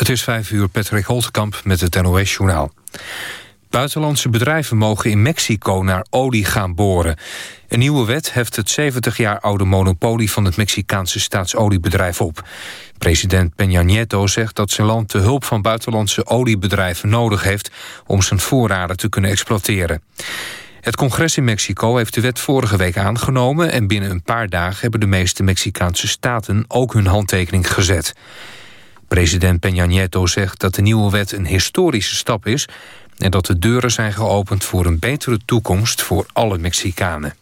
Het is vijf uur, Patrick Holtkamp met het NOS-journaal. Buitenlandse bedrijven mogen in Mexico naar olie gaan boren. Een nieuwe wet heft het 70 jaar oude monopolie... van het Mexicaanse staatsoliebedrijf op. President Peña Nieto zegt dat zijn land de hulp van buitenlandse oliebedrijven nodig heeft... om zijn voorraden te kunnen exploiteren. Het congres in Mexico heeft de wet vorige week aangenomen... en binnen een paar dagen hebben de meeste Mexicaanse staten ook hun handtekening gezet. President Peña Nieto zegt dat de nieuwe wet een historische stap is... en dat de deuren zijn geopend voor een betere toekomst voor alle Mexicanen.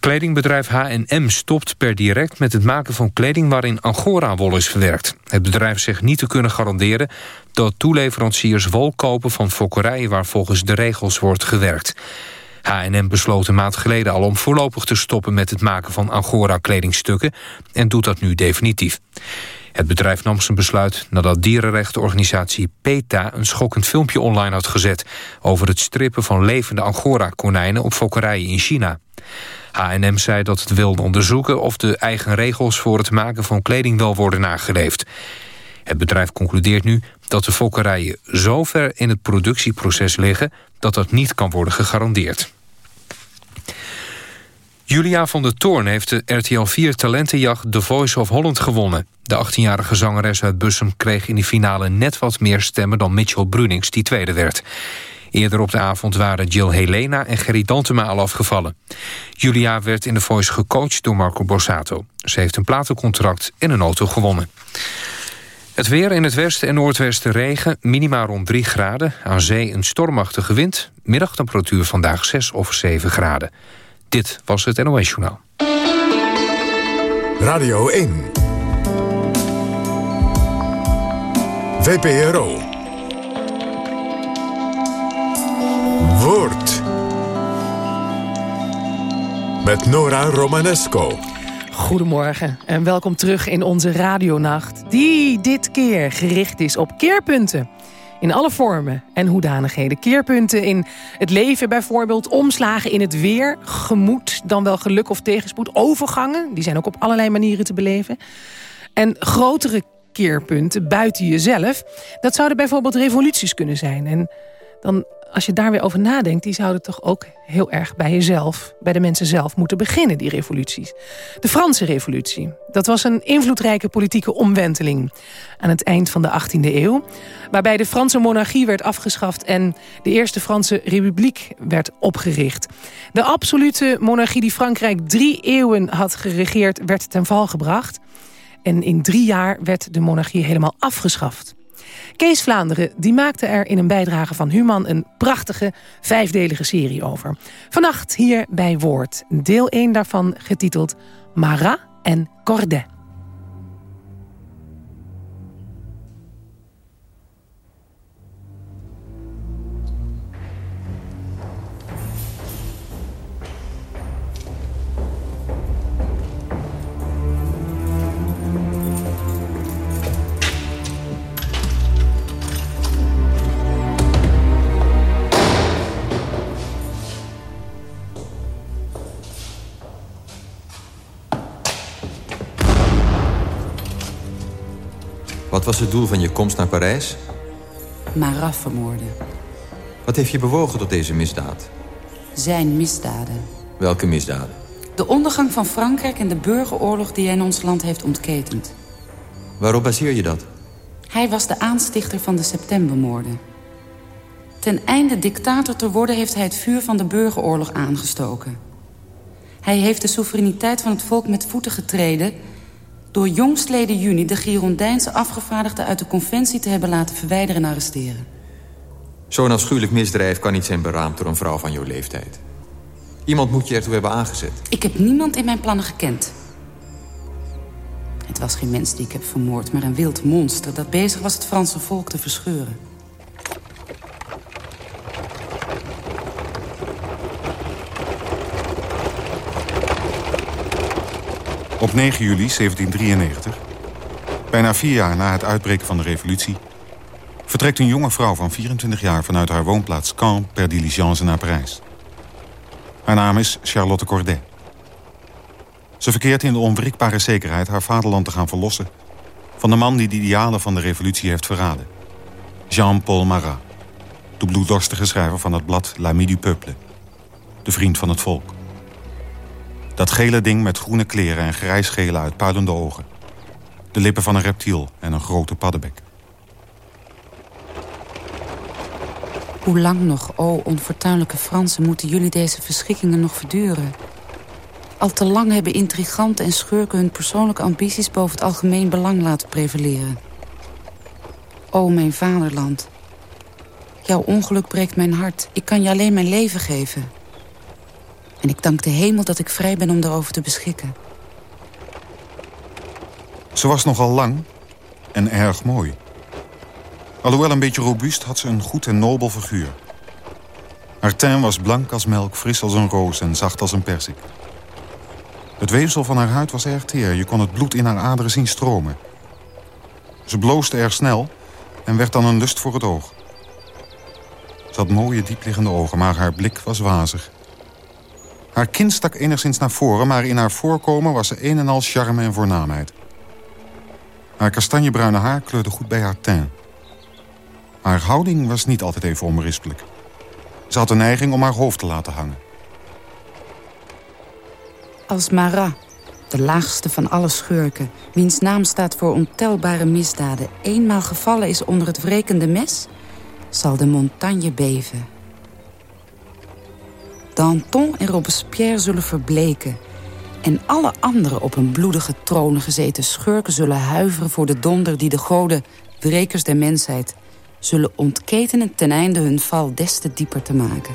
Kledingbedrijf H&M stopt per direct met het maken van kleding waarin Angora-wol is verwerkt. Het bedrijf zegt niet te kunnen garanderen dat toeleveranciers wol kopen van fokkerijen waar volgens de regels wordt gewerkt. H&M besloot een maand geleden al om voorlopig te stoppen met het maken van Angora-kledingstukken en doet dat nu definitief. Het bedrijf nam zijn besluit nadat dierenrechtenorganisatie PETA... een schokkend filmpje online had gezet... over het strippen van levende Angora-konijnen op fokkerijen in China. H&M zei dat het wilde onderzoeken of de eigen regels... voor het maken van kleding wel worden nageleefd. Het bedrijf concludeert nu dat de fokkerijen zo ver in het productieproces liggen... dat dat niet kan worden gegarandeerd. Julia van der Toorn heeft de RTL 4 talentenjacht The Voice of Holland gewonnen. De 18-jarige zangeres uit Bussum kreeg in de finale net wat meer stemmen... dan Mitchell Brunings, die tweede werd. Eerder op de avond waren Jill Helena en Gerry Dantema al afgevallen. Julia werd in The Voice gecoacht door Marco Borsato. Ze heeft een platencontract en een auto gewonnen. Het weer in het westen en noordwesten regen, minima rond 3 graden. Aan zee een stormachtige wind. Middagtemperatuur vandaag 6 of 7 graden. Dit was het NOS Journaal. Radio 1. VPRO. Woord. Met Nora Romanesco. Goedemorgen en welkom terug in onze radionacht... die dit keer gericht is op keerpunten in alle vormen en hoedanigheden. Keerpunten in het leven bijvoorbeeld, omslagen in het weer... gemoed, dan wel geluk of tegenspoed, overgangen... die zijn ook op allerlei manieren te beleven. En grotere keerpunten buiten jezelf... dat zouden bijvoorbeeld revoluties kunnen zijn. En dan als je daar weer over nadenkt... die zouden toch ook heel erg bij jezelf, bij de mensen zelf moeten beginnen, die revoluties. De Franse revolutie, dat was een invloedrijke politieke omwenteling... aan het eind van de 18e eeuw... waarbij de Franse monarchie werd afgeschaft... en de Eerste Franse Republiek werd opgericht. De absolute monarchie die Frankrijk drie eeuwen had geregeerd... werd ten val gebracht... En in drie jaar werd de monarchie helemaal afgeschaft. Kees Vlaanderen die maakte er in een bijdrage van Human... een prachtige vijfdelige serie over. Vannacht hier bij Woord. Deel 1 daarvan getiteld Marat en Cordet. Wat was het doel van je komst naar Parijs? Marat vermoorden. Wat heeft je bewogen tot deze misdaad? Zijn misdaden. Welke misdaden? De ondergang van Frankrijk en de burgeroorlog die hij in ons land heeft ontketend. Waarop baseer je dat? Hij was de aanstichter van de septembermoorden. Ten einde dictator te worden heeft hij het vuur van de burgeroorlog aangestoken. Hij heeft de soevereiniteit van het volk met voeten getreden door jongstleden juni de Girondijnse afgevaardigden uit de conventie te hebben laten verwijderen en arresteren. Zo'n afschuwelijk misdrijf kan niet zijn beraamd door een vrouw van jouw leeftijd. Iemand moet je ertoe hebben aangezet. Ik heb niemand in mijn plannen gekend. Het was geen mens die ik heb vermoord, maar een wild monster... dat bezig was het Franse volk te verscheuren. Op 9 juli 1793, bijna vier jaar na het uitbreken van de revolutie... vertrekt een jonge vrouw van 24 jaar vanuit haar woonplaats Caen... per diligence naar Parijs. Haar naam is Charlotte Corday. Ze verkeert in de onwrikbare zekerheid haar vaderland te gaan verlossen... Van de man die de idealen van de revolutie heeft verraden. Jean-Paul Marat. De bloeddorstige schrijver van het blad L'Ami du Peuple. De vriend van het volk. Dat gele ding met groene kleren en grijsgele uitpuilende ogen. De lippen van een reptiel en een grote paddebek. Hoe lang nog, o onfortuinlijke Fransen, moeten jullie deze verschikkingen nog verduren? Al te lang hebben intriganten en schurken hun persoonlijke ambities boven het algemeen belang laten prevaleren. O mijn vaderland, jouw ongeluk breekt mijn hart. Ik kan je alleen mijn leven geven. En ik dank de hemel dat ik vrij ben om daarover te beschikken. Ze was nogal lang en erg mooi. Alhoewel een beetje robuust had ze een goed en nobel figuur. Haar teint was blank als melk, fris als een roos en zacht als een persik. Het weefsel van haar huid was erg teer. Je kon het bloed in haar aderen zien stromen. Ze bloosde erg snel en werd dan een lust voor het oog. Ze had mooie, diepliggende ogen, maar haar blik was wazig. Haar kin stak enigszins naar voren, maar in haar voorkomen was ze een en al charme en voornaamheid. Haar kastanjebruine haar kleurde goed bij haar teint. Haar houding was niet altijd even onberispelijk. Ze had de neiging om haar hoofd te laten hangen. Als Marat, de laagste van alle schurken... wiens naam staat voor ontelbare misdaden... eenmaal gevallen is onder het wrekende mes... zal de montagne beven. Danton en Robespierre zullen verbleken... en alle andere op een bloedige tronen gezeten schurken zullen huiveren... voor de donder die de goden, wrekers der mensheid... zullen ontketenen ten einde hun val des te dieper te maken.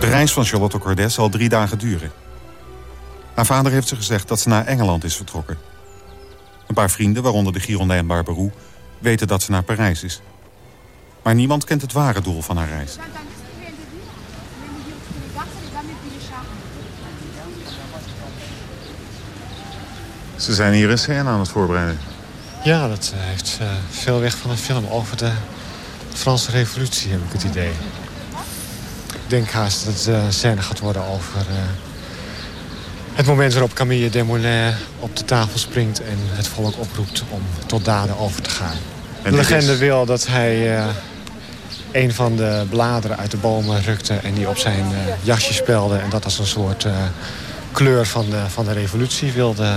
De reis van Charlotte Corday zal drie dagen duren. Haar vader heeft ze gezegd dat ze naar Engeland is vertrokken. Een paar vrienden, waaronder de Girondin Barberou... weten dat ze naar Parijs is. Maar niemand kent het ware doel van haar reis. Ze zijn hier een scène aan het voorbereiden. Ja, dat eh, heeft uh, veel weg van een film over de Franse revolutie, heb ik het idee. Ik denk haast dat het uh, scène gaat worden over het moment waarop Camille Desmoulins op de tafel springt... en het volk oproept om tot daden over te gaan. En de legende is... wil dat hij een van de bladeren uit de bomen rukte... en die op zijn jasje spelde en dat als een soort kleur van de, van de revolutie wilde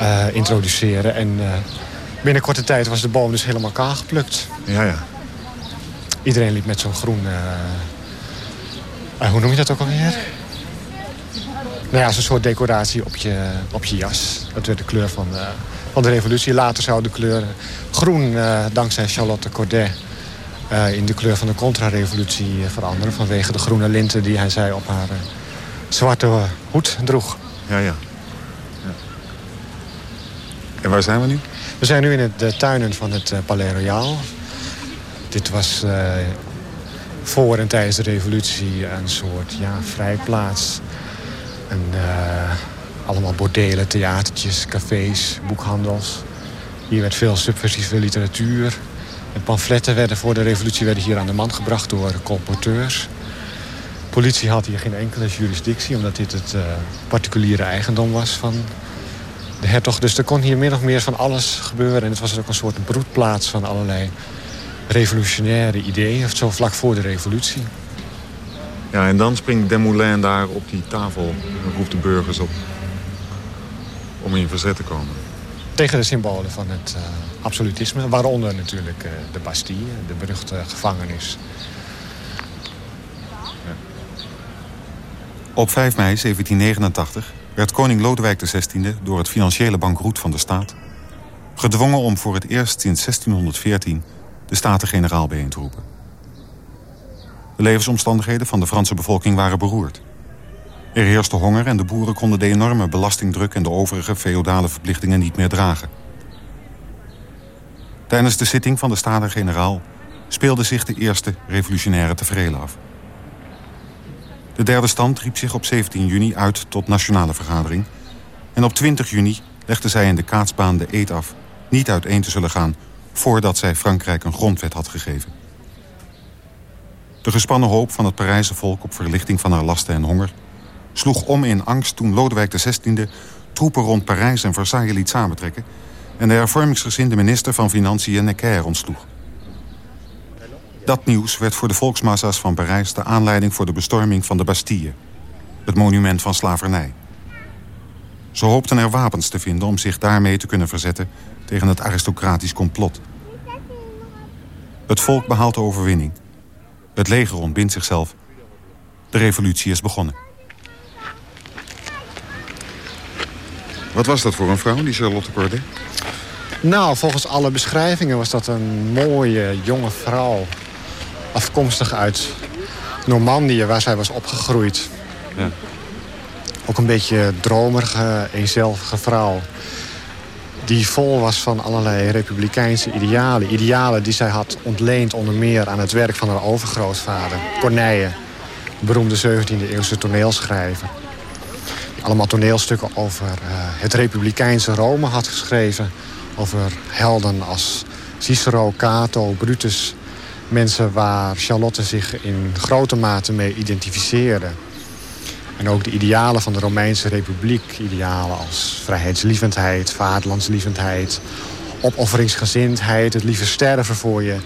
uh, introduceren. En binnen korte tijd was de boom dus helemaal kaal geplukt. Ja, ja. Iedereen liep met zo'n groen... Hoe noem je dat ook alweer? Nou ja, zo'n soort decoratie op je, op je jas. Dat werd de kleur van, van de revolutie. Later zou de kleur groen, dankzij Charlotte Corday... in de kleur van de contra-revolutie veranderen. Vanwege de groene linten die hij zei op haar zwarte hoed droeg. Ja, ja. En waar zijn we nu? We zijn nu in de tuinen van het Palais Royal. Dit was voor en tijdens de revolutie een soort ja, vrijplaats. En, uh, allemaal bordelen, theatertjes, cafés, boekhandels. Hier werd veel subversieve literatuur. En pamfletten werden voor de revolutie werden hier aan de man gebracht door colporteurs. Politie had hier geen enkele jurisdictie... omdat dit het particuliere eigendom was van de hertog. Dus er kon hier min of meer van alles gebeuren. En het was ook een soort broedplaats van allerlei revolutionaire ideeën. Of zo vlak voor de revolutie. Ja, en dan springt Desmoulins daar op die tafel en roept de burgers op om in verzet te komen. Tegen de symbolen van het uh, absolutisme, waaronder natuurlijk uh, de Bastille, de beruchte gevangenis. Op 5 mei 1789 werd koning Lodewijk XVI door het financiële bankroet van de staat... gedwongen om voor het eerst sinds 1614 de Staten-Generaal bijeen te roepen. De levensomstandigheden van de Franse bevolking waren beroerd. Er heerste honger en de boeren konden de enorme belastingdruk... en de overige feodale verplichtingen niet meer dragen. Tijdens de zitting van de Staten-Generaal speelde zich de eerste revolutionaire tevreden af. De derde stand riep zich op 17 juni uit tot nationale vergadering. En op 20 juni legde zij in de kaatsbaan de eed af... niet uiteen te zullen gaan voordat zij Frankrijk een grondwet had gegeven. De gespannen hoop van het Parijse volk op verlichting van haar lasten en honger... sloeg om in angst toen Lodewijk XVI troepen rond Parijs en Versailles liet samentrekken... en de hervormingsgezinde minister van Financiën Necker ontsloeg. Dat nieuws werd voor de volksmassa's van Parijs de aanleiding voor de bestorming van de Bastille, het monument van slavernij. Ze hoopten er wapens te vinden om zich daarmee te kunnen verzetten tegen het aristocratisch complot. Het volk behaalt de overwinning. Het leger ontbindt zichzelf. De revolutie is begonnen. Wat was dat voor een vrouw, die Charlotte Corday? Nou, volgens alle beschrijvingen was dat een mooie jonge vrouw. Afkomstig uit Normandië, waar zij was opgegroeid. Ja. Ook een beetje dromerige, eenzelfige vrouw. Die vol was van allerlei republikeinse idealen. Idealen die zij had ontleend onder meer aan het werk van haar overgrootvader. Corneille, beroemde 17e-eeuwse toneelschrijver. Allemaal toneelstukken over uh, het republikeinse Rome had geschreven. Over helden als Cicero, Cato, Brutus. Mensen waar Charlotte zich in grote mate mee identificeerde. En ook de idealen van de Romeinse Republiek. Idealen als vrijheidslievendheid, vaderlandslievendheid... opofferingsgezindheid, het liever sterven voor je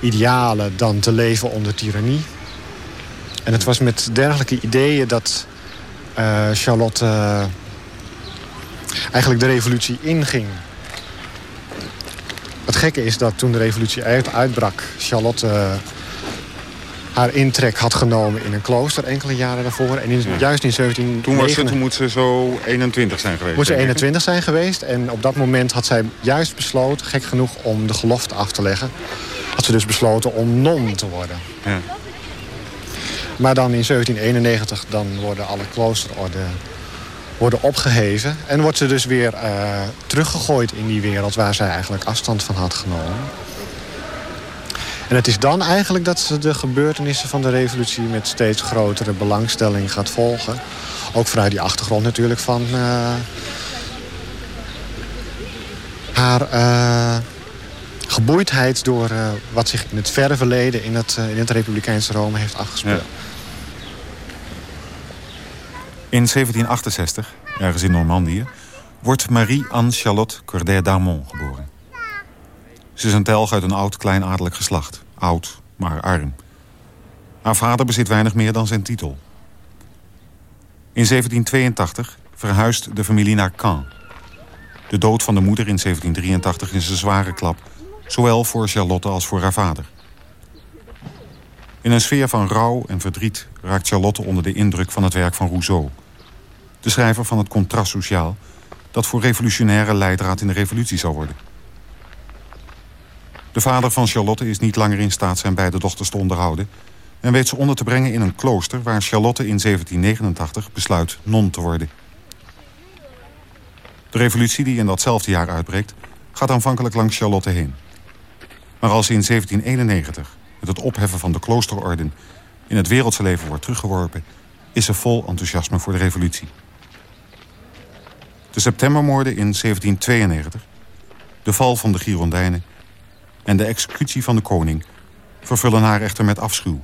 idealen... dan te leven onder tirannie. En het was met dergelijke ideeën dat Charlotte... Uh, eigenlijk de revolutie inging. Het gekke is dat toen de revolutie uitbrak... Charlotte uh, haar intrek had genomen in een klooster enkele jaren daarvoor. En in, juist in 17... Toen, was ze, toen moet ze zo 21 zijn geweest. Moet ze 21 zijn geweest. En op dat moment had zij juist besloten, gek genoeg, om de gelofte af te leggen. Had ze dus besloten om non te worden. Ja. Maar dan in 1791 dan worden alle kloosterorden worden opgeheven. En wordt ze dus weer uh, teruggegooid in die wereld waar zij eigenlijk afstand van had genomen. En het is dan eigenlijk dat ze de gebeurtenissen van de revolutie... met steeds grotere belangstelling gaat volgen. Ook vanuit die achtergrond natuurlijk van... Uh, haar uh, geboeidheid door wat zich in het verre verleden... in het, in het Republikeinse Rome heeft afgespeeld. In 1768, ergens in Normandië... wordt Marie-Anne Charlotte Corday d'Armont geboren. Ze is een telg uit een oud kleinadellijk geslacht. Oud, maar arm. Haar vader bezit weinig meer dan zijn titel. In 1782 verhuist de familie naar Caen. De dood van de moeder in 1783 is een zware klap... zowel voor Charlotte als voor haar vader. In een sfeer van rouw en verdriet raakt Charlotte onder de indruk van het werk van Rousseau. De schrijver van het Contrast Sociaal... dat voor revolutionaire leidraad in de revolutie zou worden. De vader van Charlotte is niet langer in staat zijn beide dochters te onderhouden... en weet ze onder te brengen in een klooster... waar Charlotte in 1789 besluit non te worden. De revolutie die in datzelfde jaar uitbreekt... gaat aanvankelijk langs Charlotte heen. Maar als ze in 1791 met het opheffen van de kloosterorden... in het wereldse leven wordt teruggeworpen... is ze vol enthousiasme voor de revolutie. De septembermoorden in 1792, de val van de Girondijnen en de executie van de koning vervullen haar echter met afschuw.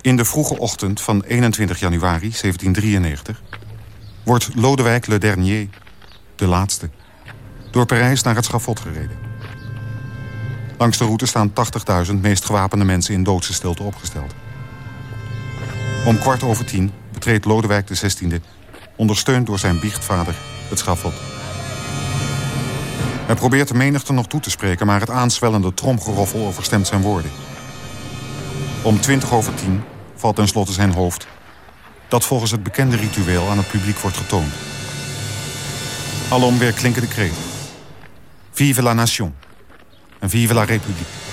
In de vroege ochtend van 21 januari 1793 wordt Lodewijk Le Dernier, de laatste, door Parijs naar het schafot gereden. Langs de route staan 80.000 meest gewapende mensen in doodse stilte opgesteld. Om kwart over tien betreedt Lodewijk XVI, ondersteund door zijn biechtvader, het schafot. Hij probeert de menigte nog toe te spreken... maar het aanswellende tromgeroffel overstemt zijn woorden. Om twintig over tien valt tenslotte zijn hoofd... dat volgens het bekende ritueel aan het publiek wordt getoond. Alom weer klinken de kreten. Vive la nation en vive la république.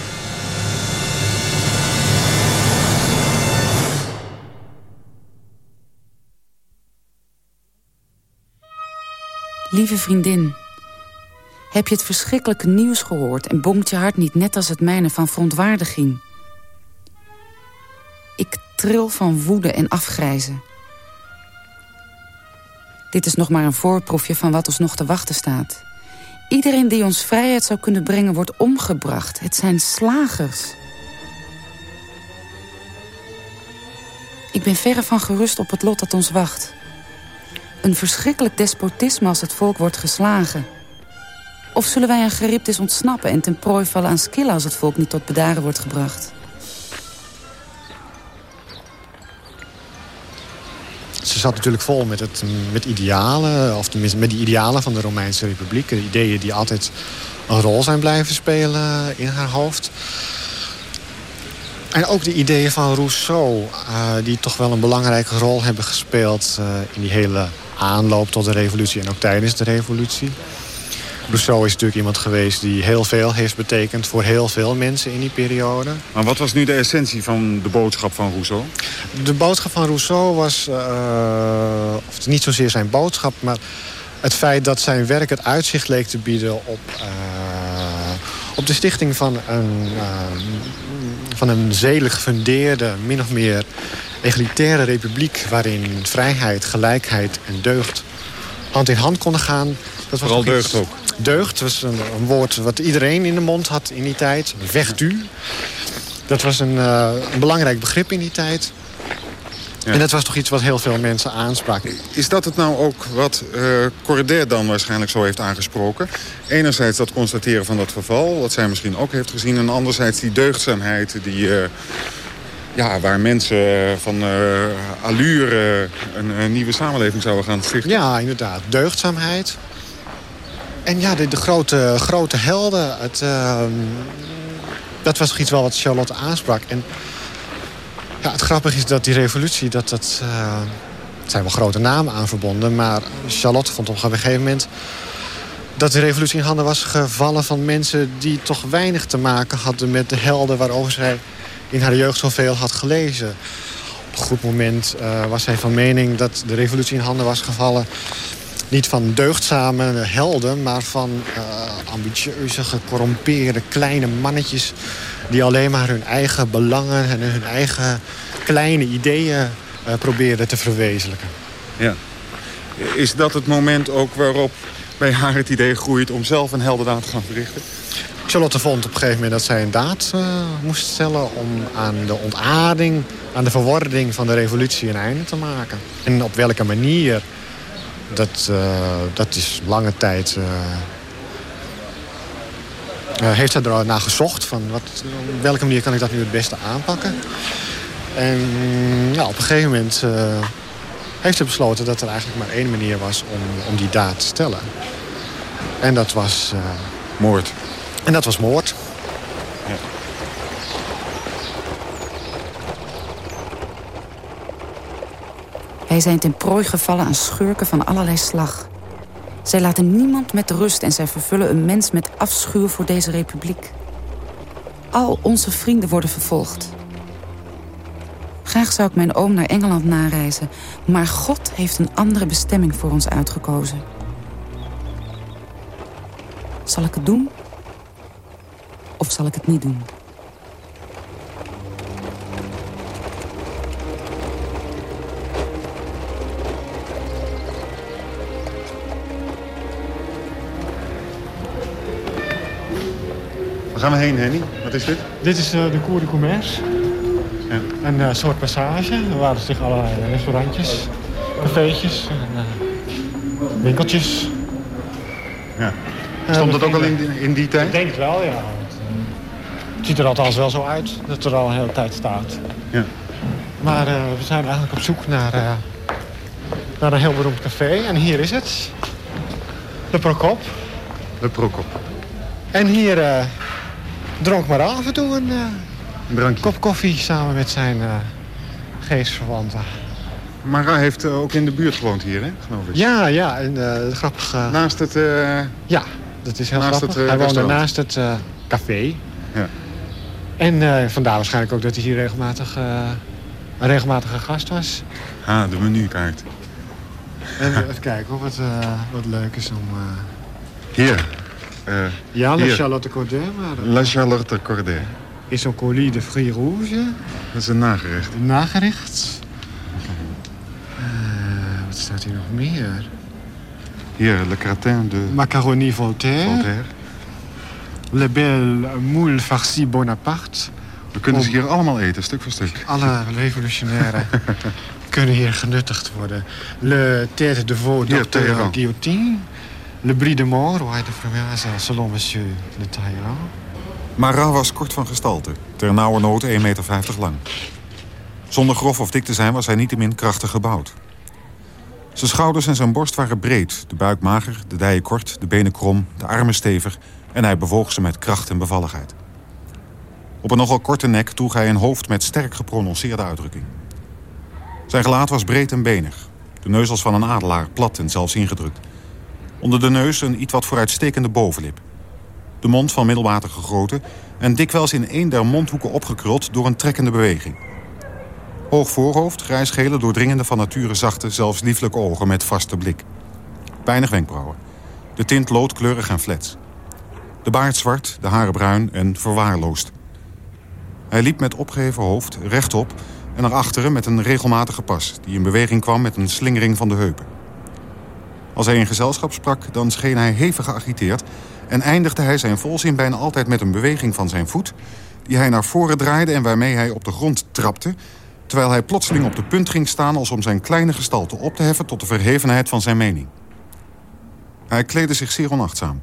Lieve vriendin, heb je het verschrikkelijke nieuws gehoord... en bonkt je hart niet net als het mijne van verontwaardiging? Ik tril van woede en afgrijzen. Dit is nog maar een voorproefje van wat ons nog te wachten staat. Iedereen die ons vrijheid zou kunnen brengen wordt omgebracht. Het zijn slagers. Ik ben verre van gerust op het lot dat ons wacht. Een verschrikkelijk despotisme als het volk wordt geslagen. Of zullen wij aan Charybdis ontsnappen en ten prooi vallen aan Scylla... als het volk niet tot bedaren wordt gebracht? Ze zat natuurlijk vol met, het, met idealen, of tenminste met die idealen van de Romeinse Republiek. De ideeën die altijd een rol zijn blijven spelen in haar hoofd. En ook de ideeën van Rousseau, uh, die toch wel een belangrijke rol hebben gespeeld... Uh, in die hele aanloop tot de revolutie en ook tijdens de revolutie. Rousseau is natuurlijk iemand geweest die heel veel heeft betekend... voor heel veel mensen in die periode. Maar wat was nu de essentie van de boodschap van Rousseau? De boodschap van Rousseau was, uh, of niet zozeer zijn boodschap... maar het feit dat zijn werk het uitzicht leek te bieden op, uh, op de stichting van een, uh, van een zedelijk gefundeerde, min of meer egalitaire republiek... waarin vrijheid, gelijkheid en deugd hand in hand konden gaan. Dat was Vooral deugd ook. Deugd was een, een, woord wat iedereen in de mond had in die tijd. Vertu. Dat was een, uh, een belangrijk begrip in die tijd. Ja. En dat was toch iets wat heel veel mensen aansprak. Is dat het nou ook wat uh, Cordair dan waarschijnlijk zo heeft aangesproken? Enerzijds dat constateren van dat verval, wat zij misschien ook heeft gezien... en anderzijds die deugdzaamheid die, uh, ja, waar mensen van uh, allure een, een, nieuwe samenleving zouden gaan stichten. Ja, inderdaad. Deugdzaamheid. En ja, de, de grote, grote helden. Het, dat was toch iets wel wat Charlotte aansprak. En ja, het grappige is dat die revolutie, dat, dat, uh, zijn wel grote namen aan verbonden. Maar Charlotte vond op een gegeven moment dat de revolutie in handen was gevallen van mensen die toch weinig te maken hadden met de helden waarover zij in haar jeugd zoveel had gelezen. Op een goed moment uh, was zij van mening dat de revolutie in handen was gevallen niet van deugdzame helden, maar van uh, ambitieuze, gecorrompeerde kleine mannetjes die alleen maar hun eigen belangen en hun eigen kleine ideeën uh, proberen te verwezenlijken. Ja. Is dat het moment ook waarop bij haar het idee groeit om zelf een heldendaad te gaan verrichten? Charlotte vond op een gegeven moment dat zij een daad uh, moest stellen... om aan de ontaarding, aan de verwording van de revolutie een einde te maken. En op welke manier, dat, uh, dat is lange tijd... Uh, heeft zij er naar gezocht van wat, op welke manier kan ik dat nu het beste aanpakken. En ja, op een gegeven moment heeft ze besloten dat er eigenlijk maar één manier was om, om die daad te stellen. En dat was... Moord. En dat was moord. Ja. Wij zijn ten prooi gevallen aan schurken van allerlei slag. Zij laten niemand met rust en zij vervullen een mens met afschuw voor deze republiek. Al onze vrienden worden vervolgd. Graag zou ik mijn oom naar Engeland nareizen, maar God heeft een andere bestemming voor ons uitgekozen. Zal ik het doen? Of zal ik het niet doen? Waar gaan we heen, Henny? Wat is dit? Dit is uh, de Cour de Commerce. Ja. Een uh, soort passage. Er waren zich allerlei restaurantjes, cafeetjes, en, uh, winkeltjes. Ja. Stond dat ook al in, in die tijd? Ik denk het wel, ja. Het ziet er althans wel zo uit dat er al een hele tijd staat. Ja. Maar we zijn eigenlijk op zoek naar, naar een heel beroemd café. En hier is het. De Prokop. De Prokop. En hier uh, dronk maar af en toe een uh, kop koffie samen met zijn geestverwanten. Mara heeft ook in de buurt gewoond hier, hè, geloof ik? Ja, ja. En, grappig. naast het... ja, dat is heel naast grappig. Het, Hij woonde naast het café. Ja. En vandaar waarschijnlijk ook dat hij hier regelmatig, een regelmatige gast was. Ah, de menukaart. En even kijken of het wat leuk is om... Hier. Uh, ja, la Charlotte Corday. Maar, la Charlotte Corday. Is een colis de fruits rouges. Dat is een nagerecht. Een nagerecht. Uh, wat staat hier nog meer? Hier, le gratin de... Macaroni Voltaire. Voltaire. Le bel moule farci Bonaparte. We kunnen ze hier allemaal eten, stuk voor stuk. Alle revolutionairen kunnen hier genuttigd worden. Le tête de veau docteur. Guillotine. Le bris de mort, heet de Provençal, selon monsieur de Talleyrand. Marat was kort van gestalte, ter nauwe nood 1,50 meter lang. Zonder grof of dik te zijn was hij niettemin krachtig gebouwd. Zijn schouders en zijn borst waren breed, de buik mager, de dijen kort, de benen krom, de armen stevig... en hij bewoog ze met kracht en bevalligheid. Op een nogal korte nek droeg hij een hoofd met sterk geprononceerde uitdrukking. Zijn gelaat was breed en benig. De neus als van een adelaar, plat en zelfs ingedrukt. Onder de neus een iets wat vooruitstekende bovenlip. De mond van middelmatige grootte en dikwijls in één der mondhoeken opgekruld door een trekkende beweging. Hoog voorhoofd, grijsgele, doordringende van nature zachte, zelfs lieflijke ogen met vaste blik. Weinig wenkbrauwen. De tint loodkleurig en flets. De baard zwart, de haren bruin en verwaarloosd. Hij liep met opgeheven hoofd, rechtop en naar achteren met een regelmatige pas... die in beweging kwam met een slingering van de heupen. Als hij in gezelschap sprak, dan scheen hij hevig geagiteerd... en eindigde hij zijn volzin bijna altijd met een beweging van zijn voet... die hij naar voren draaide en waarmee hij op de grond trapte... terwijl hij plotseling op de punt ging staan... als om zijn kleine gestalte op te heffen tot de verhevenheid van zijn mening. Hij kleedde zich zeer onachtzaam.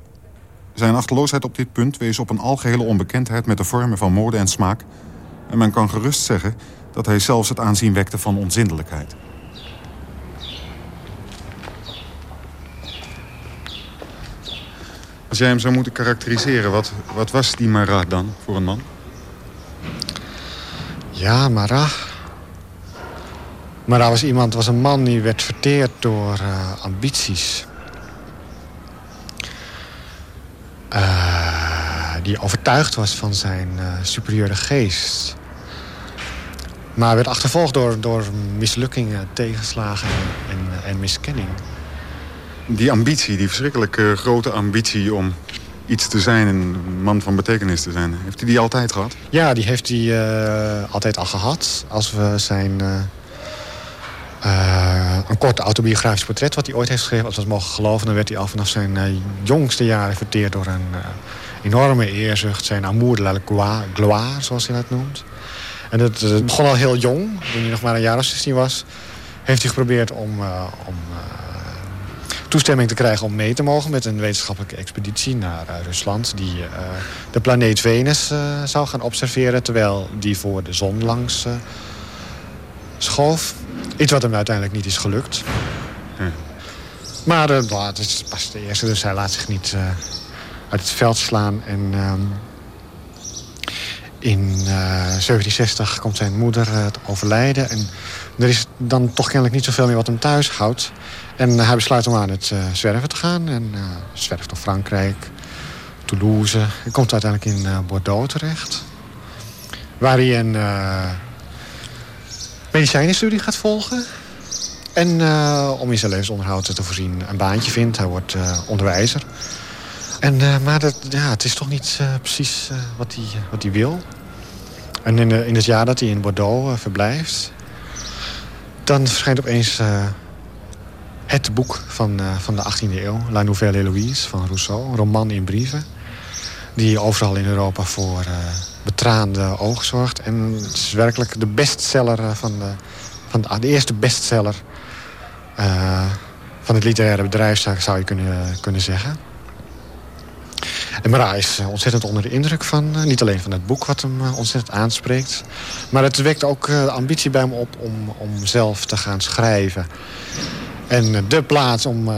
Zijn achterloosheid op dit punt wees op een algehele onbekendheid... met de vormen van mode en smaak... en men kan gerust zeggen dat hij zelfs het aanzien wekte van onzindelijkheid. Als jij hem zou moeten karakteriseren, wat, wat was die Marat dan voor een man? Ja, Marat. Marat was iemand, was een man die werd verteerd door eh, ambities. Eh, die overtuigd was van zijn eh, superieure geest. Maar werd achtervolgd door, door mislukkingen, tegenslagen en, en miskenning. Die ambitie, die verschrikkelijk eh, grote ambitie om iets te zijn, een man van betekenis te zijn. Heeft hij die altijd gehad? Ja, die heeft hij eh, altijd al gehad. Als we zijn... eh, een kort autobiografisch portret wat hij ooit heeft geschreven... als we het mogen geloven, dan werd hij al vanaf zijn eh, jongste jaren verteerd... door een eh, enorme eerzucht, zijn amour de la gloire, zoals hij dat noemt. En eh, begon al heel jong, toen hij nog maar een jaar of 16 was... heeft hij geprobeerd om, om toestemming te krijgen om mee te mogen... met een wetenschappelijke expeditie naar Rusland... die de planeet Venus zou gaan observeren... terwijl die voor de zon langs schoof. Iets wat hem uiteindelijk niet is gelukt. Maar eh, bah, het is pas de eerste, dus hij laat zich niet eh, uit het veld slaan. En ehm, in eh 1760 komt zijn moeder te overlijden. En er is dan toch kennelijk niet zoveel meer wat hem thuis houdt. En hij besluit om aan het zwerven te gaan. En zwerft door Frankrijk, Toulouse. Hij komt uiteindelijk in Bordeaux terecht. Waar hij een medicijnenstudie gaat volgen. En eh, om in zijn levensonderhoud te voorzien een baantje vindt. Hij wordt eh, onderwijzer. En, eh, maar dat, ja, het is toch niet precies wat, hij, wat wil. En in, in het jaar dat hij in Bordeaux verblijft... dan verschijnt opeens het boek van, van de 18e eeuw. La Nouvelle Héloïse van Rousseau. Een roman in brieven. Die overal in Europa voor betraande oog zorgt. En het is werkelijk de bestseller eh, van de, van de, de eerste bestseller... eh, van het literaire bedrijf, zou, je kunnen, kunnen zeggen. En Marat is eh, ontzettend onder de indruk van... niet alleen van het boek wat hem ontzettend aanspreekt... maar het wekt ook de ambitie bij hem op om, om zelf te gaan schrijven. En de plaats om,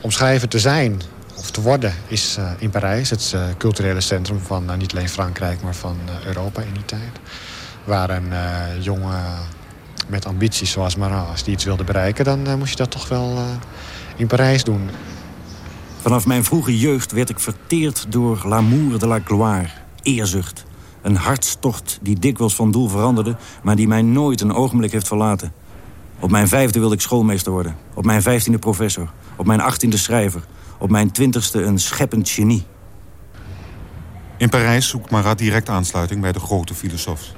om schrijver te zijn of te worden is eh, in Parijs. Het eh, culturele centrum van eh, niet alleen Frankrijk, maar van Europa in die tijd. Waar een jongen met ambities zoals Marat, als die iets wilde bereiken... dan moest je dat toch wel in Parijs doen. Vanaf mijn vroege jeugd werd ik verteerd door l'amour de la gloire, eerzucht. Een hartstocht die dikwijls van doel veranderde... maar die mij nooit een ogenblik heeft verlaten. Op mijn vijfde wilde ik schoolmeester worden. Op mijn vijftiende professor. Op mijn achttiende schrijver. Op mijn twintigste een scheppend genie. In Parijs zoekt Marat direct aansluiting bij de grote filosofs.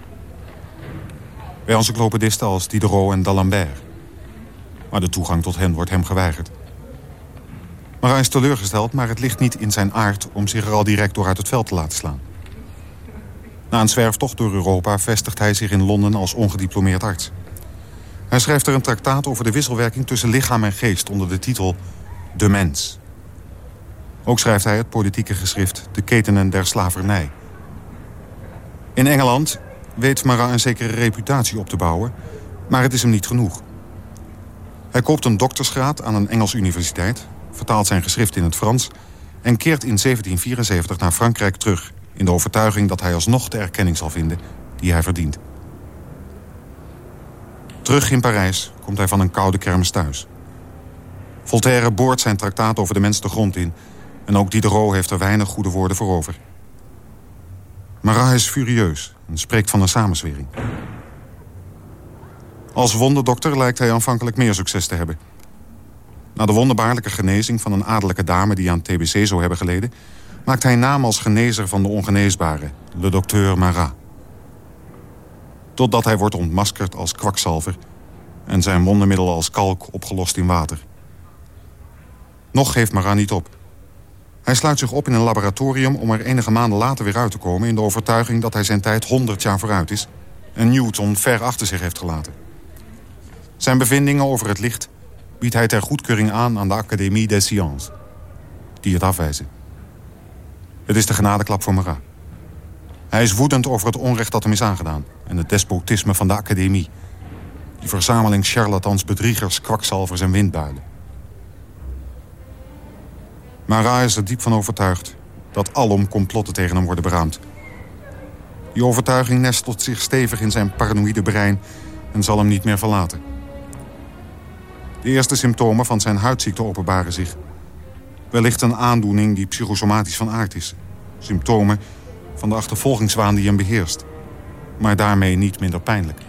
Bij encyclopedisten als Diderot en d'Alembert. Maar de toegang tot hen wordt hem geweigerd. Marat is teleurgesteld, maar het ligt niet in zijn aard... om zich er al direct door uit het veld te laten slaan. Na een zwerftocht door Europa vestigt hij zich in Londen als ongediplomeerd arts. Hij schrijft er een traktaat over de wisselwerking tussen lichaam en geest... onder de titel De Mens. Ook schrijft hij het politieke geschrift De Ketenen der Slavernij. In Engeland weet Marat een zekere reputatie op te bouwen... maar het is hem niet genoeg. Hij koopt een doktersgraad aan een Engelse universiteit... vertaalt zijn geschrift in het Frans... en keert in 1774 naar Frankrijk terug... in de overtuiging dat hij alsnog de erkenning zal vinden die hij verdient. Terug in Parijs komt hij van een koude kermis thuis. Voltaire boort zijn traktaat over de mens de grond in... en ook Diderot heeft er weinig goede woorden voor over. Marat is furieus en spreekt van een samenzwering. Als wonderdokter lijkt hij aanvankelijk meer succes te hebben. Na de wonderbaarlijke genezing van een adellijke dame... die aan TBC zou hebben geleden... maakt hij naam als genezer van de ongeneesbare, le docteur Marat. Totdat hij wordt ontmaskerd als kwakzalver... en zijn wondermiddel als kalk opgelost in water. Nog geeft Marat niet op. Hij sluit zich op in een laboratorium om er enige maanden later weer uit te komen... in de overtuiging dat hij zijn tijd 100 jaar vooruit is... en Newton ver achter zich heeft gelaten. Zijn bevindingen over het licht biedt hij ter goedkeuring aan aan de Académie des Sciences. Die het afwijzen. Het is de genadeklap voor Marat. Hij is woedend over het onrecht dat hem is aangedaan... en het despotisme van de academie. Die verzameling charlatans, bedriegers, kwakzalvers en windbuilen. Marat is er diep van overtuigd... dat alom complotten tegen hem worden beraamd. Die overtuiging nestelt zich stevig in zijn paranoïde brein... en zal hem niet meer verlaten. De eerste symptomen van zijn huidziekte openbaren zich. Wellicht een aandoening die psychosomatisch van aard is. Symptomen van de achtervolgingswaan die hem beheerst. Maar daarmee niet minder pijnlijk.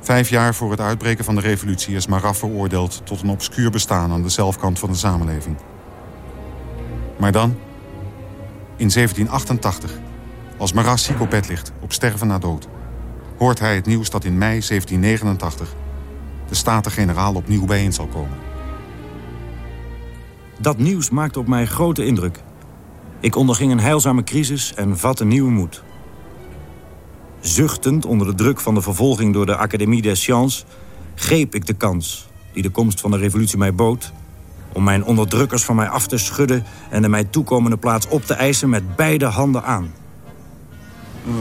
Vijf jaar voor het uitbreken van de revolutie is Marat veroordeeld... tot een obscuur bestaan aan de zelfkant van de samenleving. Maar dan, in 1788, als Marat ziek op bed ligt, op sterven na dood... hoort hij het nieuws dat in mei 1789 de Staten-Generaal opnieuw bijeen zal komen. Dat nieuws maakte op mij grote indruk. Ik onderging een heilzame crisis en vatte nieuwe moed. Zuchtend onder de druk van de vervolging door de Académie des Sciences... greep ik de kans die de komst van de revolutie mij bood... om mijn onderdrukkers van mij af te schudden... en de mij toekomende plaats op te eisen met beide handen aan.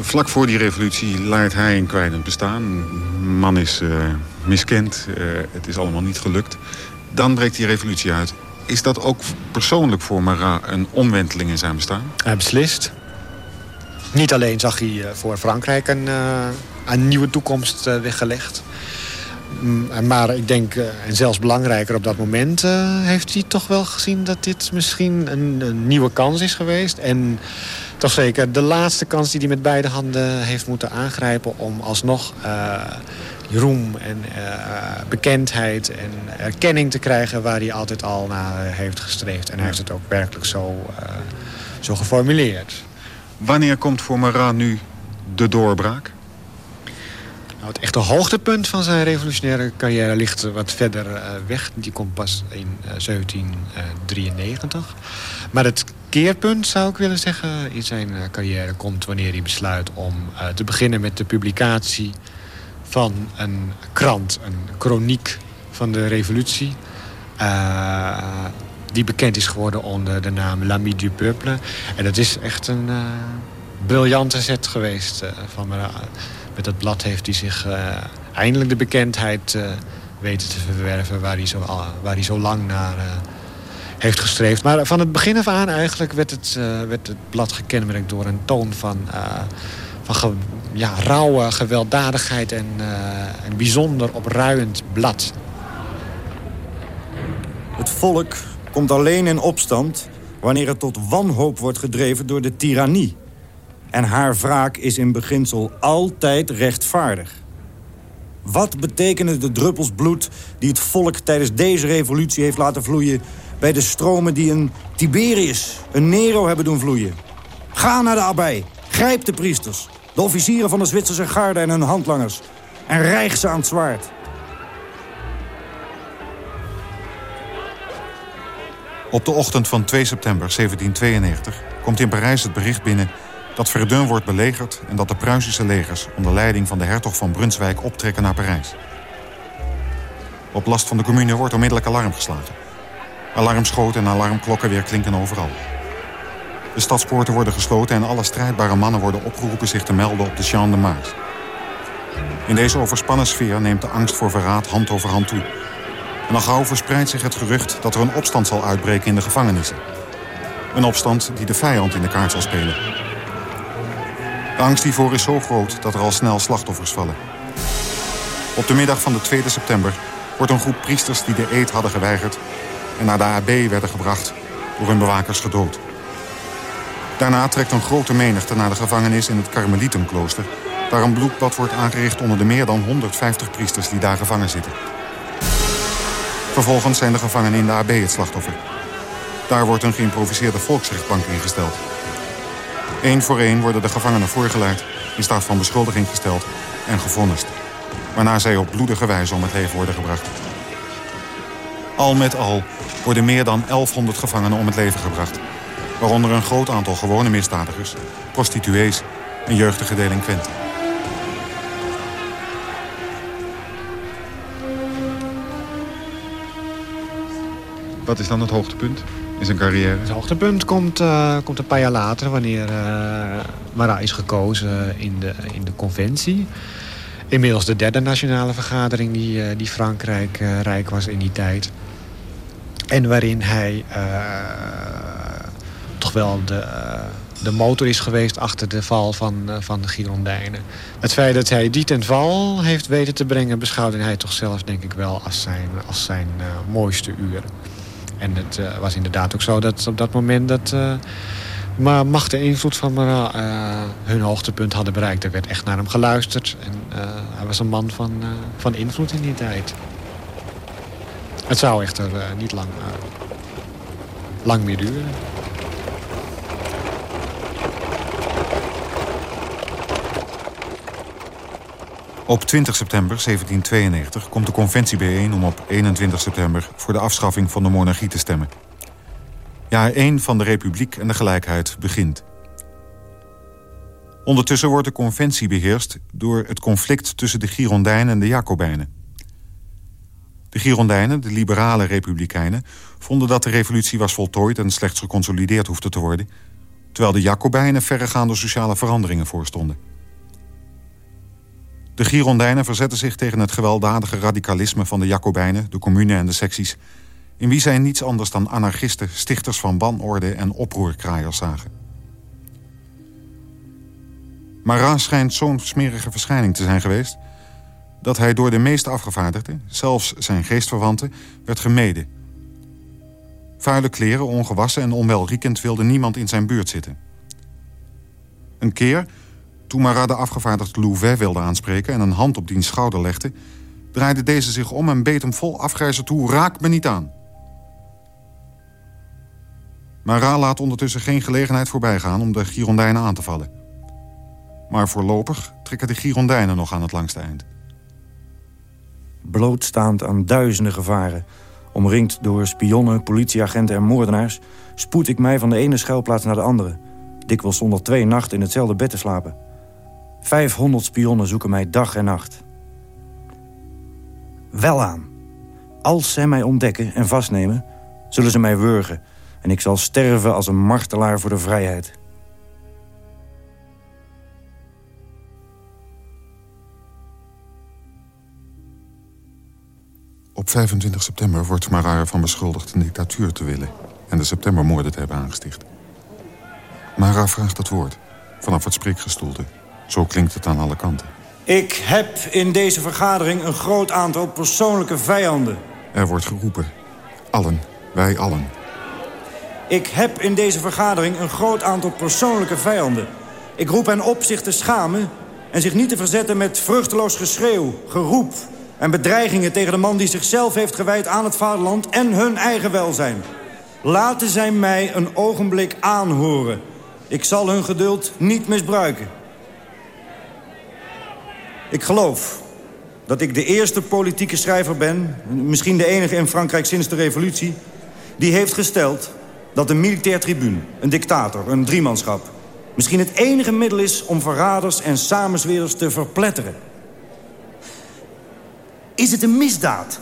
Vlak voor die revolutie laat hij een kwijnend bestaan. Man is uh, miskend, uh, het is allemaal niet gelukt. Dan breekt die revolutie uit. Is dat ook persoonlijk voor Marat een omwenteling in zijn bestaan? Hij beslist. Niet alleen zag hij eh, voor Frankrijk een, een nieuwe toekomst weggelegd. Mm, maar ik denk, en zelfs belangrijker op dat moment... heeft hij toch wel gezien dat dit misschien een, een nieuwe kans is geweest. En toch zeker de laatste kans die hij met beide handen heeft moeten aangrijpen... om alsnog uh, roem en bekendheid en erkenning te krijgen... waar hij altijd al naar heeft gestreefd. En hij heeft het ook werkelijk zo, zo geformuleerd. Wanneer komt voor Marat nu de doorbraak? Nou, het echte hoogtepunt van zijn revolutionaire carrière ligt wat verder weg. Die komt pas in 1793. Maar het keerpunt, zou ik willen zeggen, in zijn eh, carrière komt... wanneer hij besluit om te beginnen met de publicatie van een krant. Een chroniek van de revolutie. Die bekend is geworden onder de naam L'Ami du Peuple. En dat is echt een briljante zet geweest van Marat. Met dat blad heeft hij zich eindelijk de bekendheid weten te verwerven... waar hij zo, waar hij zo lang naar heeft gestreefd. Maar van het begin af aan eigenlijk werd het, uh, werd het blad gekenmerkt door een toon van, uh, van ja, rauwe gewelddadigheid en uh, een bijzonder opruiend blad. Het volk komt alleen in opstand wanneer het tot wanhoop wordt gedreven door de tirannie. En haar wraak is in beginsel altijd rechtvaardig. Wat betekenen de druppels bloed die het volk tijdens deze revolutie heeft laten vloeien bij de stromen die een Tiberius, een Nero hebben doen vloeien. Ga naar de abdij, grijp de priesters, de officieren van de Zwitserse garde en hun handlangers... en rijg ze aan het zwaard. Op de ochtend van 2 september 1792 komt in Parijs het bericht binnen Dat Verdun wordt belegerd en dat de Pruisische legers... onder leiding van de hertog van Brunswijk optrekken naar Parijs. Op last van de commune wordt onmiddellijk alarm geslagen. Alarmschoten en alarmklokken weer klinken overal. De stadspoorten worden gesloten en alle strijdbare mannen worden opgeroepen zich te melden op de Champ de Mars. In deze overspannen sfeer neemt de angst voor verraad hand over hand toe. En al gauw verspreidt zich het gerucht dat er een opstand zal uitbreken in de gevangenissen. Een opstand die de vijand in de kaart zal spelen. De angst hiervoor is zo groot dat er al snel slachtoffers vallen. Op de middag van de 2 september wordt een groep priesters die de eed hadden geweigerd... en naar de AB werden gebracht door hun bewakers gedood. Daarna trekt een grote menigte naar de gevangenis in het Karmelietenklooster... waar een bloedbad wordt aangericht onder de meer dan 150 priesters die daar gevangen zitten. Vervolgens zijn de gevangenen in de AB het slachtoffer. Daar wordt een geïmproviseerde volksrechtbank ingesteld. Eén voor één worden de gevangenen voorgeleid, in staat van beschuldiging gesteld en gevonnist. Waarna zij op bloedige wijze om het leven worden gebracht. Al met al worden meer dan 1100 gevangenen om het leven gebracht. Waaronder een groot aantal gewone misdadigers, prostituees en jeugdige delinquenten. Wat is dan het hoogtepunt in zijn carrière? Het hoogtepunt komt, uh, komt een paar jaar later... wanneer uh, Marat is gekozen in de, in de conventie. Inmiddels de derde nationale vergadering die, uh, die Frankrijk rijk was in die tijd. En waarin hij toch wel de, de motor is geweest achter de val van, van de Girondijnen. Het feit dat hij die ten val heeft weten te brengen... beschouwde hij toch zelf denk ik wel als zijn, als zijn mooiste uren. En het uh, was inderdaad ook zo dat op dat moment dat... Uh, maar macht en invloed van Marat uh, hun hoogtepunt hadden bereikt. Er werd echt naar hem geluisterd. En hij was een man van, van invloed in die tijd. Het zou echter niet lang, lang meer duren. Op 20 september 1792 komt de conventie bijeen om op 21 september voor de afschaffing van de monarchie te stemmen. Jaar 1 van de republiek en de gelijkheid begint. Ondertussen wordt de conventie beheerst door het conflict tussen de Girondijnen en de Jacobijnen. De Girondijnen, de liberale republikeinen, vonden dat de revolutie was voltooid en slechts geconsolideerd hoefde te worden, terwijl de Jacobijnen verregaande sociale veranderingen voorstonden. De Girondijnen verzetten zich tegen het gewelddadige radicalisme van de Jacobijnen, de commune en de secties, in wie zij niets anders dan anarchisten, stichters van wanorde en oproerkraaiers zagen. Marat schijnt zo'n smerige verschijning te zijn geweest... dat hij door de meeste afgevaardigden, zelfs zijn geestverwanten, werd gemeden. Vuile kleren, ongewassen en onwelriekend wilde niemand in zijn buurt zitten. Een keer toen de afgevaardigde Louvet wilde aanspreken... en een hand op diens schouder legde... draaide deze zich om en beet hem vol afgrijzen toe... raak me niet aan. Marat laat ondertussen geen gelegenheid voorbij gaan... om de Girondijnen aan te vallen. Maar voorlopig trekken de Girondijnen nog aan het langste eind. Blootstaand aan duizenden gevaren... omringd door spionnen, politieagenten en moordenaars... spoed ik mij van de ene schuilplaats naar de andere... dikwijls zonder twee nachten in hetzelfde bed te slapen... 500 spionnen zoeken mij dag en nacht. Welaan. Als zij mij ontdekken en vastnemen, zullen ze mij wurgen... en ik zal sterven als een martelaar voor de vrijheid. Op 25 september wordt Marat ervan beschuldigd een dictatuur te willen... en de septembermoorden te hebben aangesticht. Marat vraagt het woord, vanaf het spreekgestoelte... Zo klinkt het aan alle kanten. Ik heb in deze vergadering een groot aantal persoonlijke vijanden. Er wordt geroepen. Allen. Wij allen. Ik heb in deze vergadering een groot aantal persoonlijke vijanden. Ik roep hen op zich te schamen en zich niet te verzetten met vruchteloos geschreeuw, geroep en bedreigingen tegen de man die zichzelf heeft gewijd aan het vaderland en hun eigen welzijn. Laten zij mij een ogenblik aanhoren. Ik zal hun geduld niet misbruiken. Ik geloof dat ik de eerste politieke schrijver ben... misschien de enige in Frankrijk sinds de revolutie... die heeft gesteld dat een militair tribuun, een dictator, een driemanschap... misschien het enige middel is om verraders en samenzweerders te verpletteren. Is het een misdaad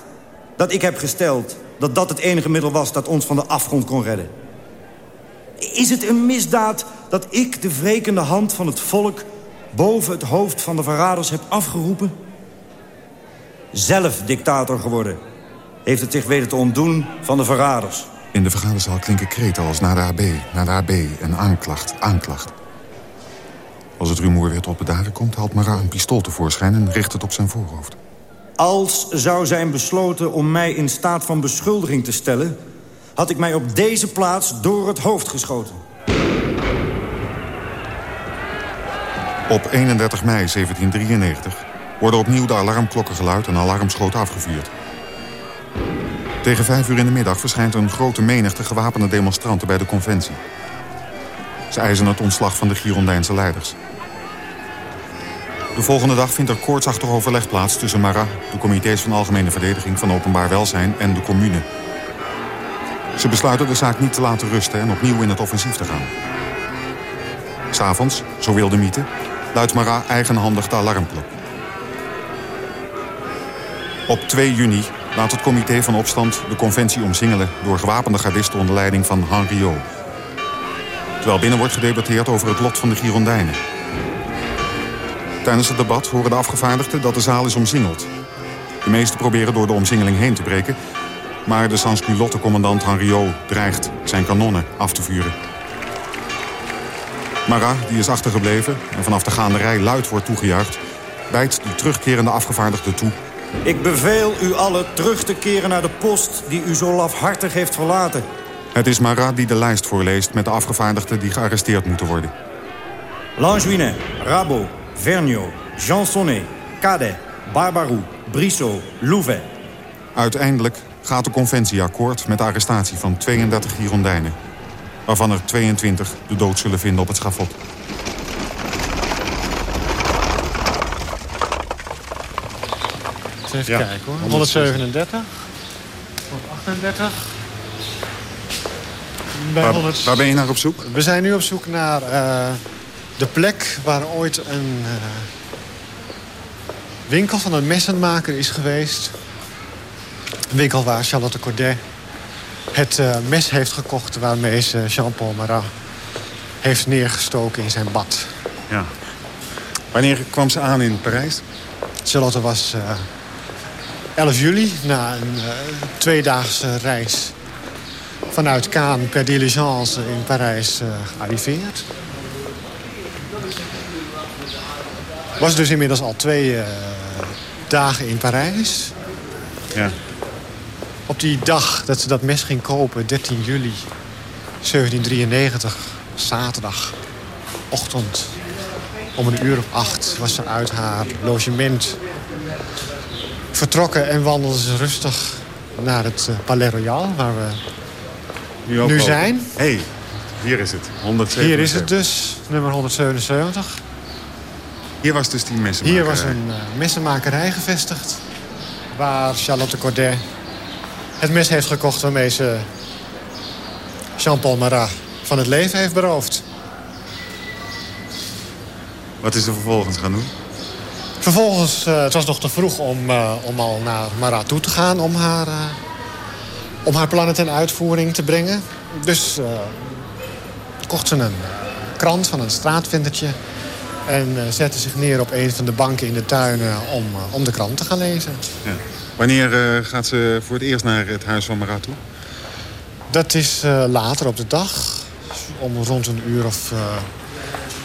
dat ik heb gesteld dat dat het enige middel was dat ons van de afgrond kon redden? Is het een misdaad dat ik de wrekende hand van het volk... boven het hoofd van de verraders heb afgeroepen? Zelf dictator geworden. Heeft het zich weten te ontdoen van de verraders. In de vergaderzaal klinken kreten als naar de AB, naar de AB en aanklacht, aanklacht. Als het rumoer weer tot bedaren komt, haalt Mara een pistool tevoorschijn... en richt het op zijn voorhoofd. Als zou zijn besloten om mij in staat van beschuldiging te stellen... had ik mij op deze plaats door het hoofd geschoten. Op 31 mei 1793 worden opnieuw de alarmklokken geluid en alarmschoot afgevuurd. Tegen vijf uur in de middag verschijnt een grote menigte gewapende demonstranten bij de conventie. Ze eisen het ontslag van de Girondijnse leiders. De volgende dag vindt er koortsachtig overleg plaats tussen Marat, de comité's van Algemene Verdediging van Openbaar Welzijn en de commune. Ze besluiten de zaak niet te laten rusten en opnieuw in het offensief te gaan. S'avonds, zo wil de mythe, luidt Marat eigenhandig de alarmklok. Op 2 juni laat het comité van opstand de conventie omsingelen... door gewapende gardisten onder leiding van Henriot. Terwijl binnen wordt gedebatteerd over het lot van de Girondijnen. Tijdens het debat horen de afgevaardigden dat de zaal is omsingeld. De meesten proberen door de omsingeling heen te breken... maar de sans-culotte-commandant Henriot dreigt zijn kanonnen af te vuren. Marat, die is achtergebleven en vanaf de gaanderij luid wordt toegejuicht... bijt de terugkerende afgevaardigde toe ik beveel u allen terug te keren naar de post die u zo lafhartig heeft verlaten. Het is Marat die de lijst voorleest met de afgevaardigden die gearresteerd moeten worden. Langevin, Rabot, Vergniaud, Jansonnet, Cadet, Barbarou, Brissot, Louvet. Uiteindelijk gaat de conventie akkoord met de arrestatie van 32 Girondijnen. Waarvan er 22 de dood zullen vinden op het schafot. even kijken hoor. 137. 138. waar, waar, ben je naar op zoek? We zijn nu op zoek naar uh, de plek waar ooit een uh, winkel van een messenmaker is geweest. Een winkel waar Charlotte Corday het uh, mes heeft gekocht... waarmee ze Jean-Paul Marat heeft neergestoken in zijn bad. Ja. Wanneer kwam ze aan in Parijs? Charlotte was 11 juli, na een uh, tweedaagse reis vanuit Cannes per diligence in Parijs uh, gearriveerd. Was dus inmiddels al twee uh, dagen in Parijs. Ja. Op die dag dat ze dat mes ging kopen, 13 juli 1793, zaterdag, ochtend, om een uur of acht was ze uit haar logement vertrokken en wandelden ze rustig naar het uh, Palais Royal, waar we nu, nu zijn. Hé, hey, hier is het. 177. Hier is het dus, nummer 177. Hier was dus die messenmakerij. Hier was een uh, messenmakerij gevestigd. Waar Charlotte Corday het mes heeft gekocht waarmee ze Jean-Paul Marat van het leven heeft beroofd. Wat is er vervolgens gaan doen? Vervolgens, uh, het was nog te vroeg om, uh, om al naar Marat toe te gaan... om haar, uh, om haar plannen ten uitvoering te brengen. Dus kocht ze een krant van een straatvindertje... en zette zich neer op een van de banken in de tuin om, om de krant te gaan lezen. Ja. Wanneer gaat ze voor het eerst naar het huis van Marat toe? Dat is later op de dag. Om rond een uur of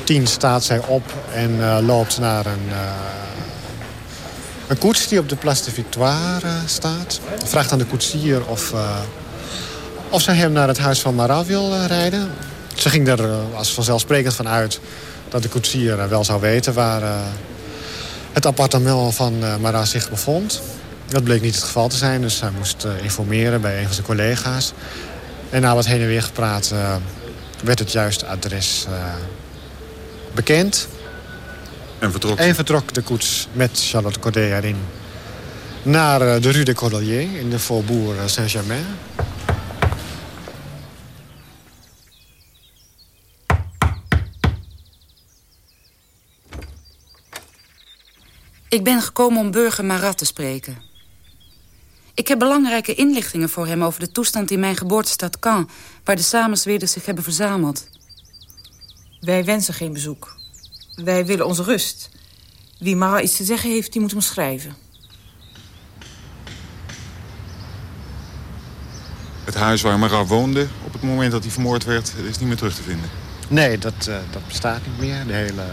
tien staat zij op en loopt naar een een koets die op de Place de Victoire staat. Vraagt aan de koetsier of, of zij hem naar het huis van Marat wil rijden. Ze ging er als vanzelfsprekend van uit dat de koetsier wel zou weten... waar het appartement van Marat zich bevond. Dat bleek niet het geval te zijn, dus hij moest eh, informeren bij een van zijn collega's. En na wat heen en weer gepraat eh, werd het juiste adres eh, bekend. En vertrok? De koets met Charlotte Corday erin naar de Rue de Cordelier in de Faubourg Saint-Germain. Ik ben gekomen om burger Marat te spreken. Ik heb belangrijke inlichtingen voor hem over de toestand in mijn geboortestad Caen... waar de samenzweerders zich hebben verzameld. Wij wensen geen bezoek. Wij willen onze rust. Wie Marat iets te zeggen heeft, die moet hem schrijven. Het huis waar Marat woonde op het moment dat hij vermoord werd... is niet meer terug te vinden. Nee, dat, uh, dat bestaat niet meer. De hele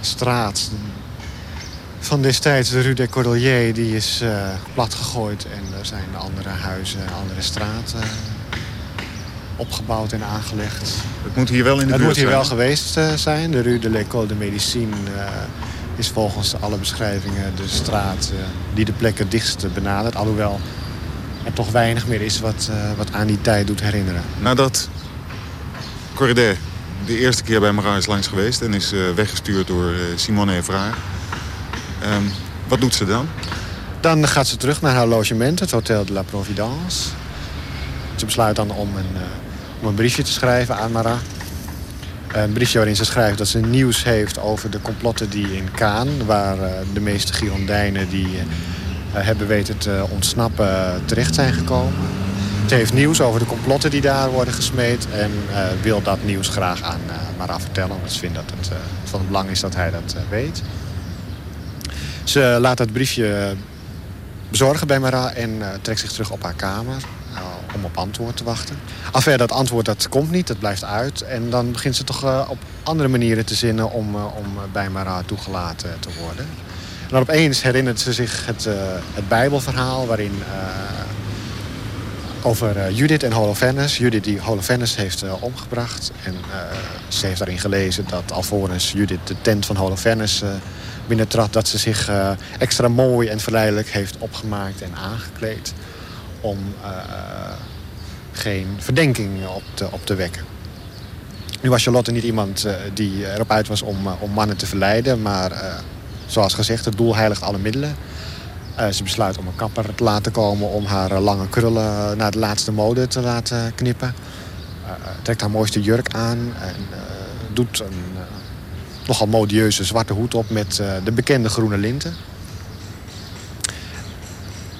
straat van destijds, de Rue des Cordeliers, die is uh, platgegooid. En er zijn andere huizen, andere straten uh, opgebouwd en aangelegd. Het moet hier wel in de Het buurt moet hier zijn. wel geweest uh, zijn. De Rue de l'École de Médecine is volgens alle beschrijvingen de straat die de plek het dichtst benadert. Alhoewel er toch weinig meer is wat, wat aan die tijd doet herinneren. Nadat Corridet de eerste keer bij Marat is langs geweest... en is weggestuurd door Simone Evraar... Um, wat doet ze dan? Dan gaat ze terug naar haar logement, het Hotel de la Providence. Ze besluit dan om een, uh, om een briefje te schrijven aan Marat. Een briefje waarin ze schrijft dat ze nieuws heeft over de complotten die in Kaan... waar uh, de meeste Girondijnen die uh, hebben weten te ontsnappen terecht zijn gekomen. Ze heeft nieuws over de complotten die daar worden gesmeed... en wil dat nieuws graag aan Marat vertellen. Want ze vindt dat het van belang is dat hij dat weet. Ze laat dat briefje bezorgen bij Marat en uh, trekt zich terug op haar kamer uh, om op antwoord te wachten. Enfin, dat antwoord dat komt niet, dat blijft uit. En dan begint ze toch uh, op andere manieren te zinnen om, om bij Marat toegelaten te worden. En dan opeens herinnert ze zich het, het Bijbelverhaal waarin over Judith en Holofernes. Judith die Holofernes heeft omgebracht. En ze heeft daarin gelezen dat alvorens Judith de tent van Holofernes binnentrad... dat ze zich uh, extra mooi en verleidelijk heeft opgemaakt en aangekleed... om uh, geen verdenking op te, op te wekken. Nu was Charlotte niet iemand die erop uit was om, om mannen te verleiden... maar zoals gezegd, het doel heiligt alle middelen. ze besluit om een kapper te laten komen... om haar lange krullen naar de laatste mode te laten knippen. trekt haar mooiste jurk aan en doet een nogal modieuze zwarte hoed op met uh, de bekende groene linten.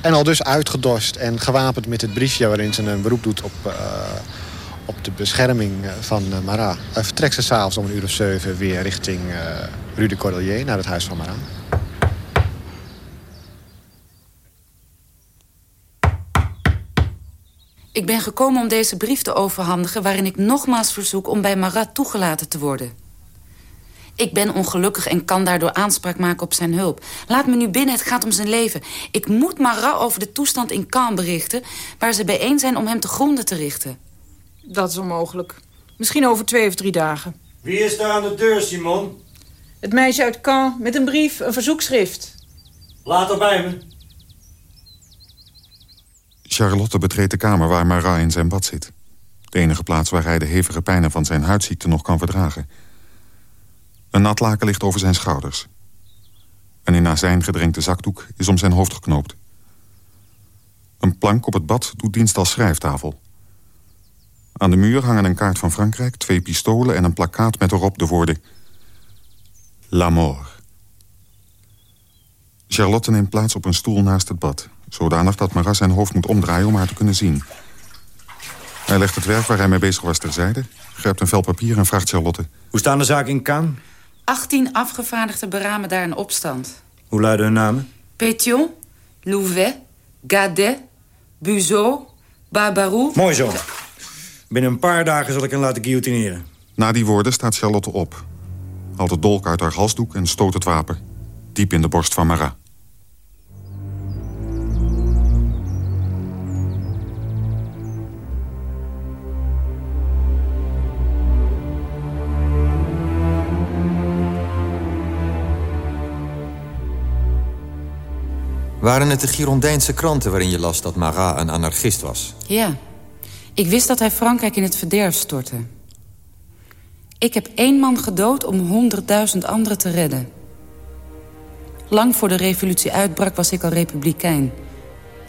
En al dus uitgedorst en gewapend met het briefje waarin ze een beroep doet op, uh, op de bescherming van uh, Marat... vertrekt ze s'avonds om een uur of zeven weer richting Rue de Cordelier naar het huis van Marat. Ik ben gekomen om deze brief te overhandigen... waarin ik nogmaals verzoek om bij Marat toegelaten te worden. Ik ben ongelukkig en kan daardoor aanspraak maken op zijn hulp. Laat me nu binnen, het gaat om zijn leven. Ik moet Marat over de toestand in Caen berichten... waar ze bijeen zijn om hem te gronden te richten. Dat is onmogelijk. Misschien over twee of drie dagen. Wie is daar aan de deur, Simon? Het meisje uit Caen met een brief, een verzoekschrift. Laat er bij me. Charlotte betreedt de kamer waar Marat in zijn bad zit. De enige plaats waar hij de hevige pijnen van zijn huidziekte nog kan verdragen... Een nat laken ligt over zijn schouders. Een in azijn gedrenkte zakdoek is om zijn hoofd geknoopt. Een plank op het bad doet dienst als schrijftafel. Aan de muur hangen een kaart van Frankrijk, twee pistolen... en een plakkaat met erop de woorden... La mort. Charlotte neemt plaats op een stoel naast het bad... zodanig dat Maras zijn hoofd moet omdraaien om haar te kunnen zien. Hij legt het werk waar hij mee bezig was terzijde... grijpt een vel papier en vraagt Charlotte... Hoe staan de zaken in Cannes? 18 afgevaardigden beramen daar een opstand. Hoe luiden hun namen? Pétion, Louvet, Gadet, Buzot, Barbarou... Mooi zo. Binnen een paar dagen zal ik hen laten guillotineren. Na die woorden staat Charlotte op. Haalt het dolk uit haar halsdoek en stoot het wapen. Diep in de borst van Marat. Waren het de Girondijnse kranten waarin je las dat Marat een anarchist was? Ja. Ik wist dat hij Frankrijk in het verderf stortte. Ik heb één man gedood om honderdduizend anderen te redden. Lang voor de revolutie uitbrak was ik al republikein.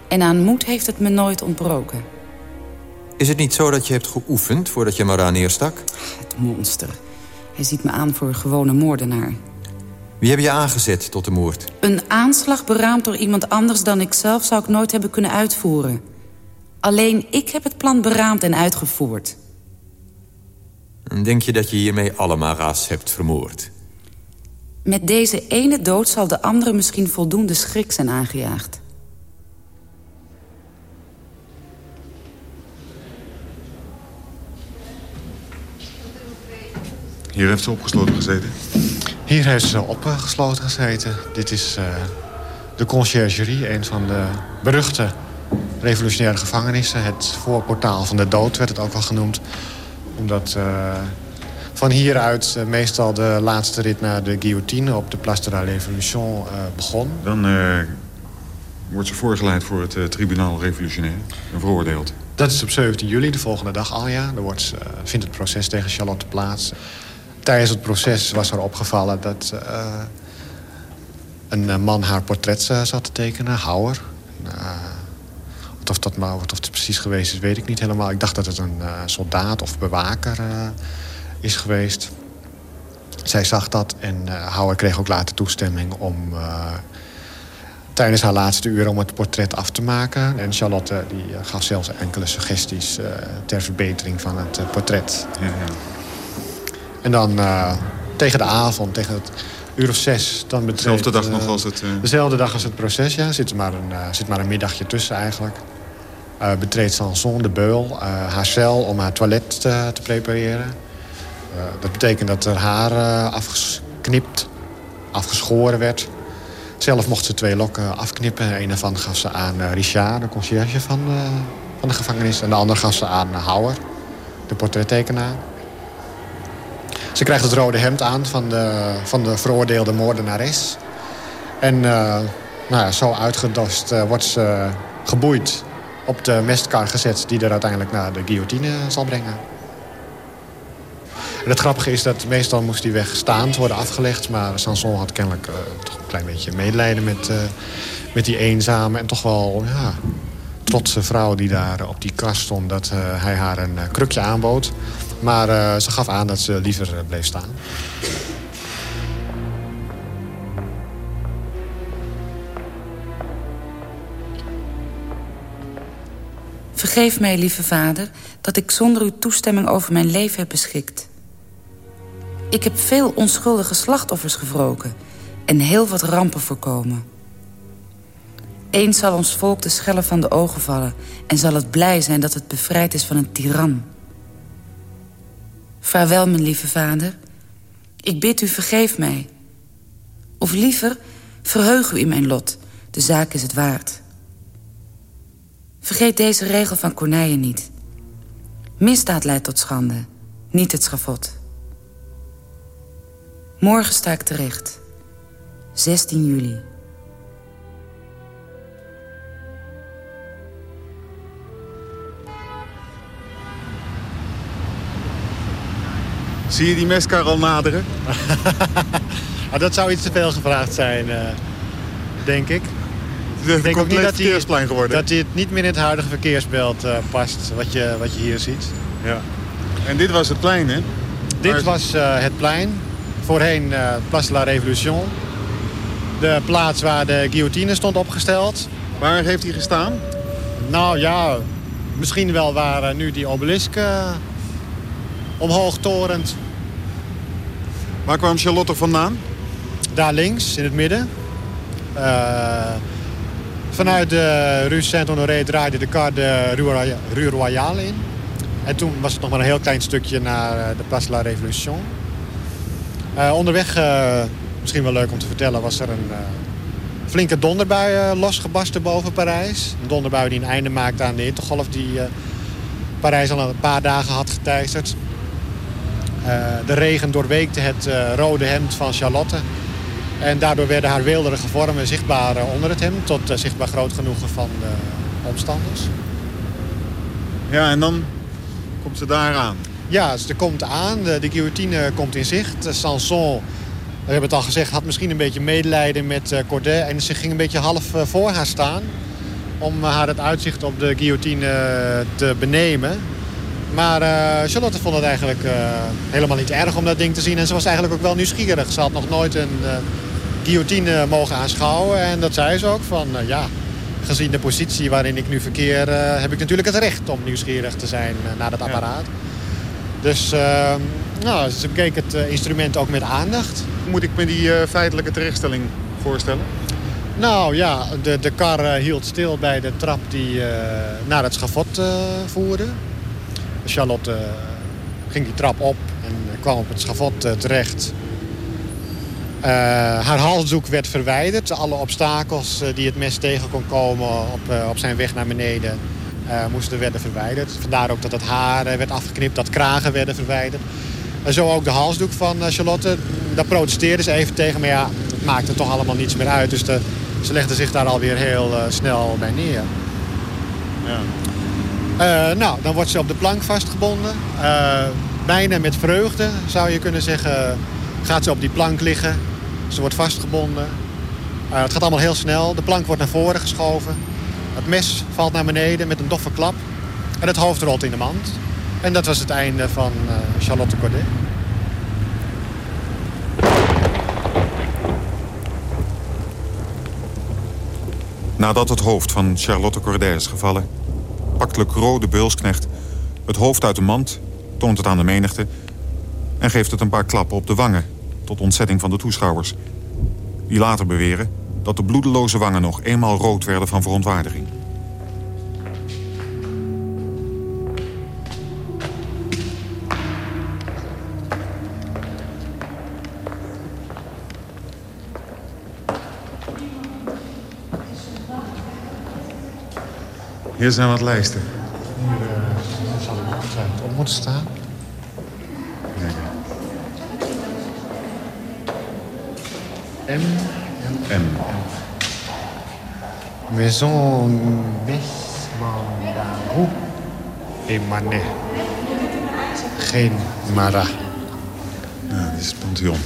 En aan moed heeft het me nooit ontbroken. Is het niet zo dat je hebt geoefend voordat je Marat neerstak? Het monster. Hij ziet me aan voor een gewone moordenaar. Wie heb je aangezet tot de moord? Een aanslag beraamd door iemand anders dan ikzelf... zou ik nooit hebben kunnen uitvoeren. Alleen ik heb het plan beraamd en uitgevoerd. Denk je dat je hiermee alle Mara's hebt vermoord? Met deze ene dood zal de andere misschien voldoende schrik zijn aangejaagd. Hier heeft ze opgesloten gezeten? Hier heeft ze opgesloten gezeten. Dit is uh, de conciergerie, een van de beruchte revolutionaire gevangenissen. Het voorportaal van de dood werd het ook wel genoemd. Omdat uh, van hieruit uh, meestal de laatste rit naar de guillotine... op de Place de la Révolution begon. Dan wordt ze voorgeleid voor het tribunaal revolutionair en veroordeeld. Dat is op 17 juli, de volgende dag al, ja. Dan wordt, vindt het proces tegen Charlotte plaats tijdens het proces was er opgevallen dat uh, een eh, man haar portret uh, zat te tekenen, Houwer. Uh, of dat maar of het precies geweest is, weet ik niet helemaal. Ik dacht dat het een soldaat of bewaker is geweest. Zij zag dat en Houwer kreeg ook later toestemming om tijdens haar laatste uren om het portret af te maken. En Charlotte die, gaf zelfs enkele suggesties ter verbetering van het portret. Ja, ja. En dan uh, tegen de avond, tegen het uur of zes... Dan betreedt, Dezelfde dag nog als het... Uh... Dezelfde dag als het proces, ja. Zit er maar een, zit maar een middagje tussen eigenlijk. betreedt Sanson de beul, haar cel om haar toilet te, te prepareren. dat betekent dat er haar afgeknipt, afgeschoren werd. Zelf mocht ze twee lokken afknippen. Een daarvan gaf ze aan Richard, de conciërge van, van de gevangenis. En de andere gaf ze aan Houwer, de portrettekenaar. Ze krijgt het rode hemd aan van de, van de veroordeelde moordenares. En uh, nou ja, zo uitgedost uh, wordt ze geboeid op de mestkar gezet... die er uiteindelijk naar de guillotine zal brengen. En het grappige is dat meestal moest die weg staand worden afgelegd... maar Sanson had kennelijk uh, toch een klein beetje medelijden met, met die eenzame... en toch wel ja, trotse vrouw die daar op die kast stond... dat hij haar een krukje aanbood... Maar uh, ze gaf aan dat ze liever uh, bleef staan. Vergeef mij, lieve vader, dat ik zonder uw toestemming over mijn leven heb beschikt. Ik heb veel onschuldige slachtoffers gewroken en heel wat rampen voorkomen. Eens zal ons volk de schellen van de ogen vallen... en zal het blij zijn dat het bevrijd is van een tiran. Vaarwel, mijn lieve vader. Ik bid u, vergeef mij. Of liever, verheug u in mijn lot. De zaak is het waard. Vergeet deze regel van Corneille niet. Misdaad leidt tot schande, niet het schafot. Morgen sta ik terecht. 16 juli. Zie je die meskar al naderen? ah, dat zou iets te veel gevraagd zijn, uh, denk ik. Het is ook niet dat verkeersplein geworden. Dat hij het niet meer in het huidige verkeersbeeld uh, past, wat je, wat je hier ziet. Ja. En dit was het plein, hè? Dit was uh, het plein. Voorheen Place de la Révolution. De plaats waar de guillotine stond opgesteld. Waar heeft hij gestaan? Nou ja, misschien wel waar nu die obelisk omhoog torent. Waar kwam Charlotte vandaan? Daar links, in het midden. Uh, vanuit de Rue Saint-Honoré draaide de kar de Rue Royale in. En toen was het nog maar een heel klein stukje naar eh, de Place de la Révolution. Uh, onderweg, uh, misschien wel leuk om te vertellen, was er een flinke donderbui losgebarsten boven Parijs. Een donderbui die een einde maakte aan de hittegolf die Parijs al een paar dagen had geteisterd. Eh, de regen doorweekte het eh, rode hemd van Charlotte. En daardoor werden haar weelderige vormen zichtbaar eh, onder het hemd... tot zichtbaar groot genoegen van de omstanders. Ja, en dan komt ze daar aan. Ja, ze komt aan. De, de guillotine komt in zicht. Sanson, we hebben het al gezegd, had misschien een beetje medelijden met Corday. En ze ging een beetje half voor haar staan. Om haar het uitzicht op de guillotine te benemen. Maar uh, Charlotte vond het eigenlijk uh, helemaal niet erg om dat ding te zien. En ze was eigenlijk ook wel nieuwsgierig. Ze had nog nooit een, uh, guillotine mogen aanschouwen. En dat zei ze ook van, ja, gezien de positie waarin ik nu verkeer... heb ik natuurlijk het recht om nieuwsgierig te zijn naar dat apparaat. Dus ehm, nou, ze bekeek het instrument ook met aandacht. Hoe moet ik me die feitelijke terechtstelling voorstellen? Nou ja, de, de kar hield stil bij de trap die naar het schavot voerde. Charlotte ging die trap op en kwam op het schavot terecht. Uh, haar halsdoek werd verwijderd. Alle obstakels die het mes tegen kon komen op, op zijn weg naar beneden... moesten werden verwijderd. Vandaar ook dat het haar werd afgeknipt, dat kragen werden verwijderd. En zo ook de halsdoek van Charlotte. Daar protesteerde ze even tegen, maar ja, het maakte toch allemaal niets meer uit. Dus ze legde zich daar alweer heel snel bij neer. Ja. Nou, dan wordt ze op de plank vastgebonden. bijna met vreugde, zou je kunnen zeggen, gaat ze op die plank liggen. Ze wordt vastgebonden. Uh, het gaat allemaal heel snel. De plank wordt naar voren geschoven. Het mes valt naar beneden met een doffe klap. En het hoofd rolt in de mand. En dat was het einde van Charlotte Corday. Nadat het hoofd van Charlotte Corday is gevallen... pakt Le Cros de beulsknecht het hoofd uit de mand... toont het aan de menigte... en geeft het een paar klappen op de wangen tot ontzetting van de toeschouwers. Die later beweren dat de bloedeloze wangen nog eenmaal rood werden van verontwaardiging. Hier zijn wat lijsten. Hier uh, zal ik op moeten staan. M. M. Maison Besmandarou. Emane. Geen Mara. Ja, dit is het Pantheon.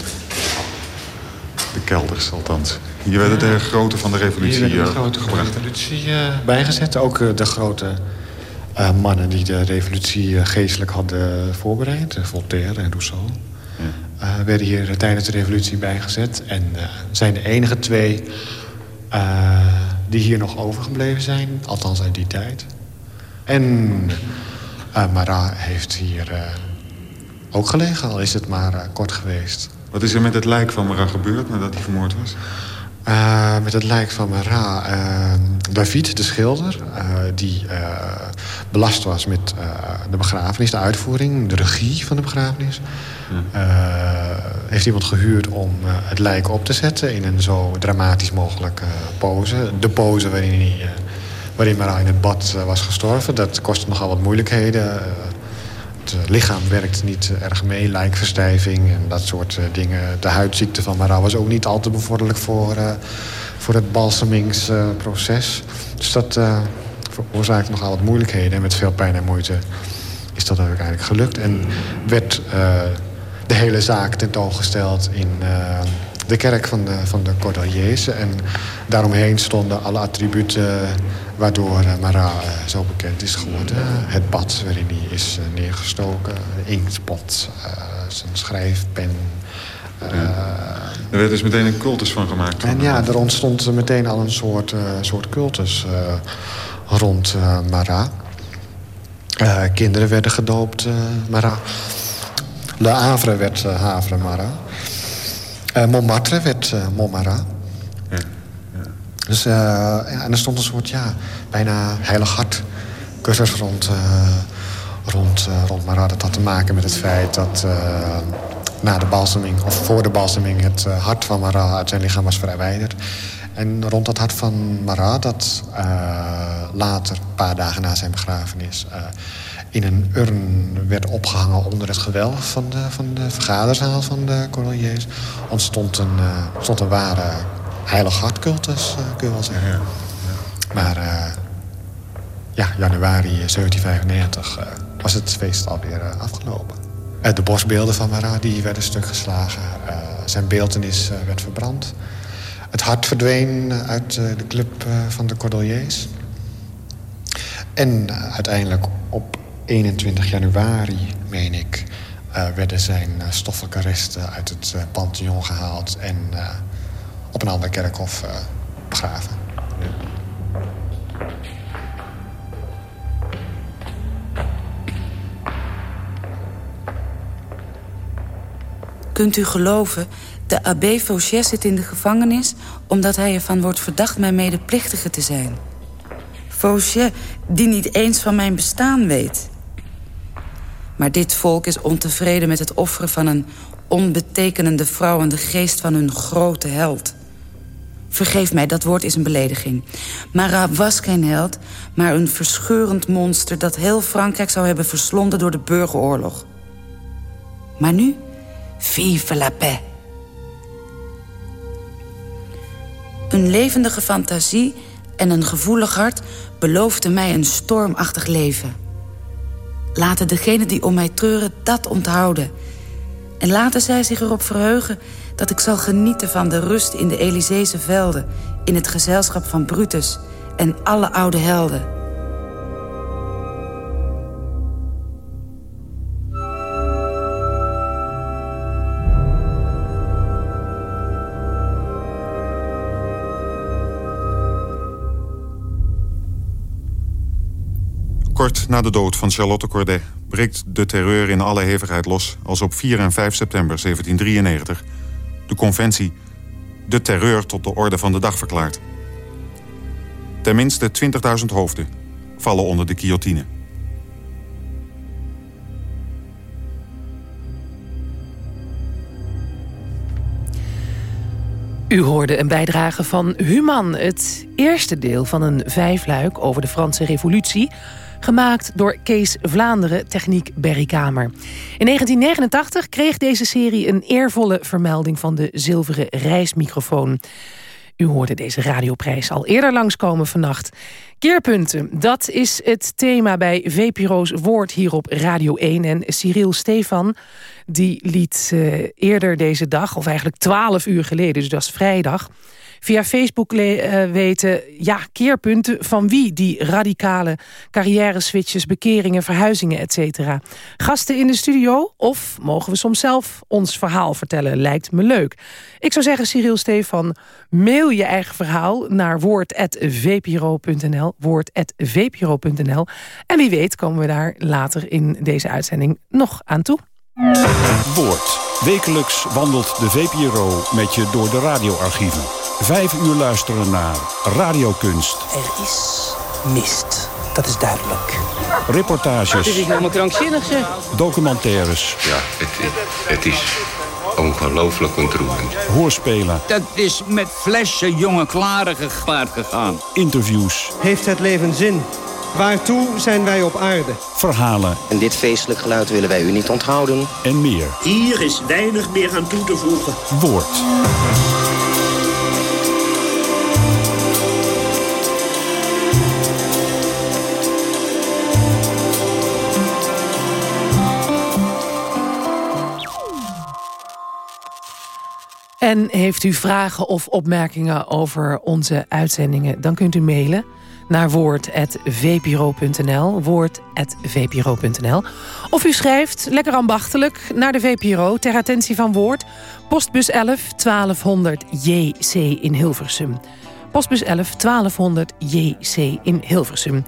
De kelders althans. Hier werden de grote van de revolutie Hier de grote van de revolutie bijgezet. Ook de grote mannen die de revolutie geestelijk hadden voorbereid. Voltaire en Rousseau. Werden hier tijdens de revolutie bijgezet. En zijn de enige twee die hier nog overgebleven zijn. Althans uit die tijd. En Marat heeft hier ook gelegen, al is het maar kort geweest. Wat is er met het lijk van Marat gebeurd nadat hij vermoord was? Uh, met het lijk van Marat. Uh, David, de schilder, uh, die belast was met de begrafenis, de uitvoering, de regie van de begrafenis. heeft iemand gehuurd om het lijk op te zetten in een zo dramatisch mogelijke pose. De pose waarin, hij, waarin Marat in het bad was gestorven. Dat kostte nogal wat moeilijkheden het lichaam werkt niet erg mee. Lijkverstijving en dat soort dingen. De huidziekte van Mara was ook niet al te bevorderlijk voor, uh, voor het balsamingsproces. dus dat veroorzaakte nogal wat moeilijkheden. En met veel pijn en moeite is dat uiteindelijk gelukt. En werd de hele zaak tentoongesteld in de kerk van de, van de Cordeliers. En daaromheen stonden alle attributen waardoor uh, Marat uh, zo bekend is geworden. het bad waarin hij is uh, neergestoken, de inktpot, zijn schrijfpen. er werd dus meteen een cultus van gemaakt. En ja, er ontstond meteen al een soort, soort cultus rond Marat. kinderen werden gedoopt, Marat. Le Havre werd Havre Marat. Montmartre werd Montmarat. Dus, uh, ja, en er stond een soort, ja, bijna heilig hart cursus rond, uh, rond, uh, rond Marat. Dat had te maken met het feit dat na de balseming, of voor de balseming... het hart van Marat uit zijn lichaam was verwijderd. En rond dat hart van Marat, dat later, een paar dagen na zijn begrafenis... in een urn werd opgehangen onder het gewelf van de, van de vergaderzaal van de Cordeliers... ontstond een, ontstond een ware heilig hartcultus, uh, kun je wel zeggen. Ja, ja. Maar uh, ja, januari 1795 uh, was het feest alweer afgelopen. de bosbeelden van Marat die werden stuk geslagen. zijn beeldenis werd verbrand. Het hart verdween uit de club van de Cordeliers. En uiteindelijk op 21 januari, meen ik... werden zijn stoffelijke resten uit het Pantheon gehaald... en op een ander kerkhof begraven. Kunt u geloven, de abbé Fauchet zit in de gevangenis... omdat hij ervan wordt verdacht mijn medeplichtige te zijn. Fauchet, die niet eens van mijn bestaan weet. Maar dit volk is ontevreden met het offeren van een onbetekenende vrouw... en de geest van hun grote held. Vergeef mij, dat woord is een belediging. Marat was geen held, maar een verscheurend monster... dat heel Frankrijk zou hebben verslonden door de burgeroorlog. Maar nu Vive la paix. Een levendige fantasie en een gevoelig hart beloofden mij een stormachtig leven. Laten degenen die om mij treuren dat onthouden. En laten zij zich erop verheugen dat ik zal genieten van de rust in de Elyseese velden... in het gezelschap van Brutus en alle oude helden... Kort na de dood van Charlotte Corday breekt de terreur in alle hevigheid los... als op 4 en 5 september 1793 de conventie de terreur tot de orde van de dag verklaart. Tenminste 20.000 hoofden vallen onder de guillotine. U hoorde een bijdrage van Human, het eerste deel van een vijfluik over de Franse revolutie gemaakt door Kees Vlaanderen, techniek Berrykamer. In 1989 kreeg deze serie een eervolle vermelding van de zilveren reismicrofoon. U hoorde deze radioprijs al eerder langskomen vannacht. Keerpunten, dat is het thema bij VPRO's Woord hier op Radio 1. En Cyril Stefan die liet uh, eerder deze dag, of eigenlijk 12 uur geleden, dus dat is vrijdag via Facebook uh, weten... ja, keerpunten van wie die radicale carrière-switches... bekeringen, verhuizingen, etc. Gasten in de studio of mogen we soms zelf ons verhaal vertellen? Lijkt me leuk. Ik zou zeggen, Cyril Stefan, mail je eigen verhaal... naar woord.vpro.nl, woord.vpro.nl. En wie weet komen we daar later in deze uitzending nog aan toe. Woord. Wekelijks wandelt de VPRO met je door de radioarchieven. Vijf uur luisteren naar radiokunst. Er is mist, dat is duidelijk. Reportages. Dit is helemaal krankzinnig, zeg. Documentaires. Ja, het, het is ongelooflijk ontroerend. Hoorspelen. Dat is met flessen jonge klaren gepaard gegaan. Interviews. Heeft het leven zin? Waartoe zijn wij op aarde? Verhalen. En dit feestelijk geluid willen wij u niet onthouden. En meer. Hier is weinig meer aan toe te voegen. Woord. En heeft u vragen of opmerkingen over onze uitzendingen... dan kunt u mailen naar woord.vpro.nl. Woord.vpro.nl. Of u schrijft, lekker ambachtelijk, naar de VPRO... ter attentie van Woord, postbus 11 1200 JC in Hilversum. Postbus 11 1200 JC in Hilversum.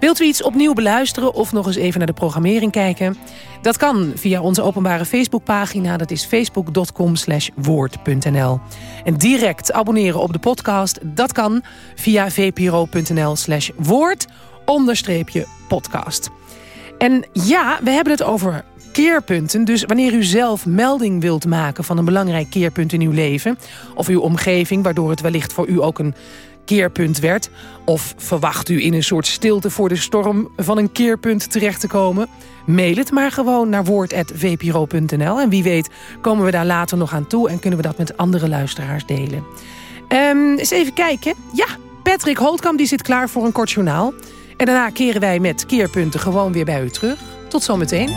Wilt u iets opnieuw beluisteren of nog eens even naar de programmering kijken? Dat kan via onze openbare Facebookpagina. Dat is facebook.com woord.nl. En direct abonneren op de podcast. Dat kan via vpro.nl slash woord podcast. En ja, we hebben het over keerpunten. Dus wanneer u zelf melding wilt maken van een belangrijk keerpunt in uw leven... of uw omgeving, waardoor het wellicht voor u ook een keerpunt werd? Of verwacht u in een soort stilte voor de storm van een keerpunt terecht te komen? Mail het maar gewoon naar woord.vpro.nl. En wie weet komen we daar later nog aan toe... en kunnen we dat met andere luisteraars delen. Um, eens even kijken. Ja, Patrick Holtkamp die zit klaar voor een kort journaal. En daarna keren wij met keerpunten gewoon weer bij u terug. Tot zometeen.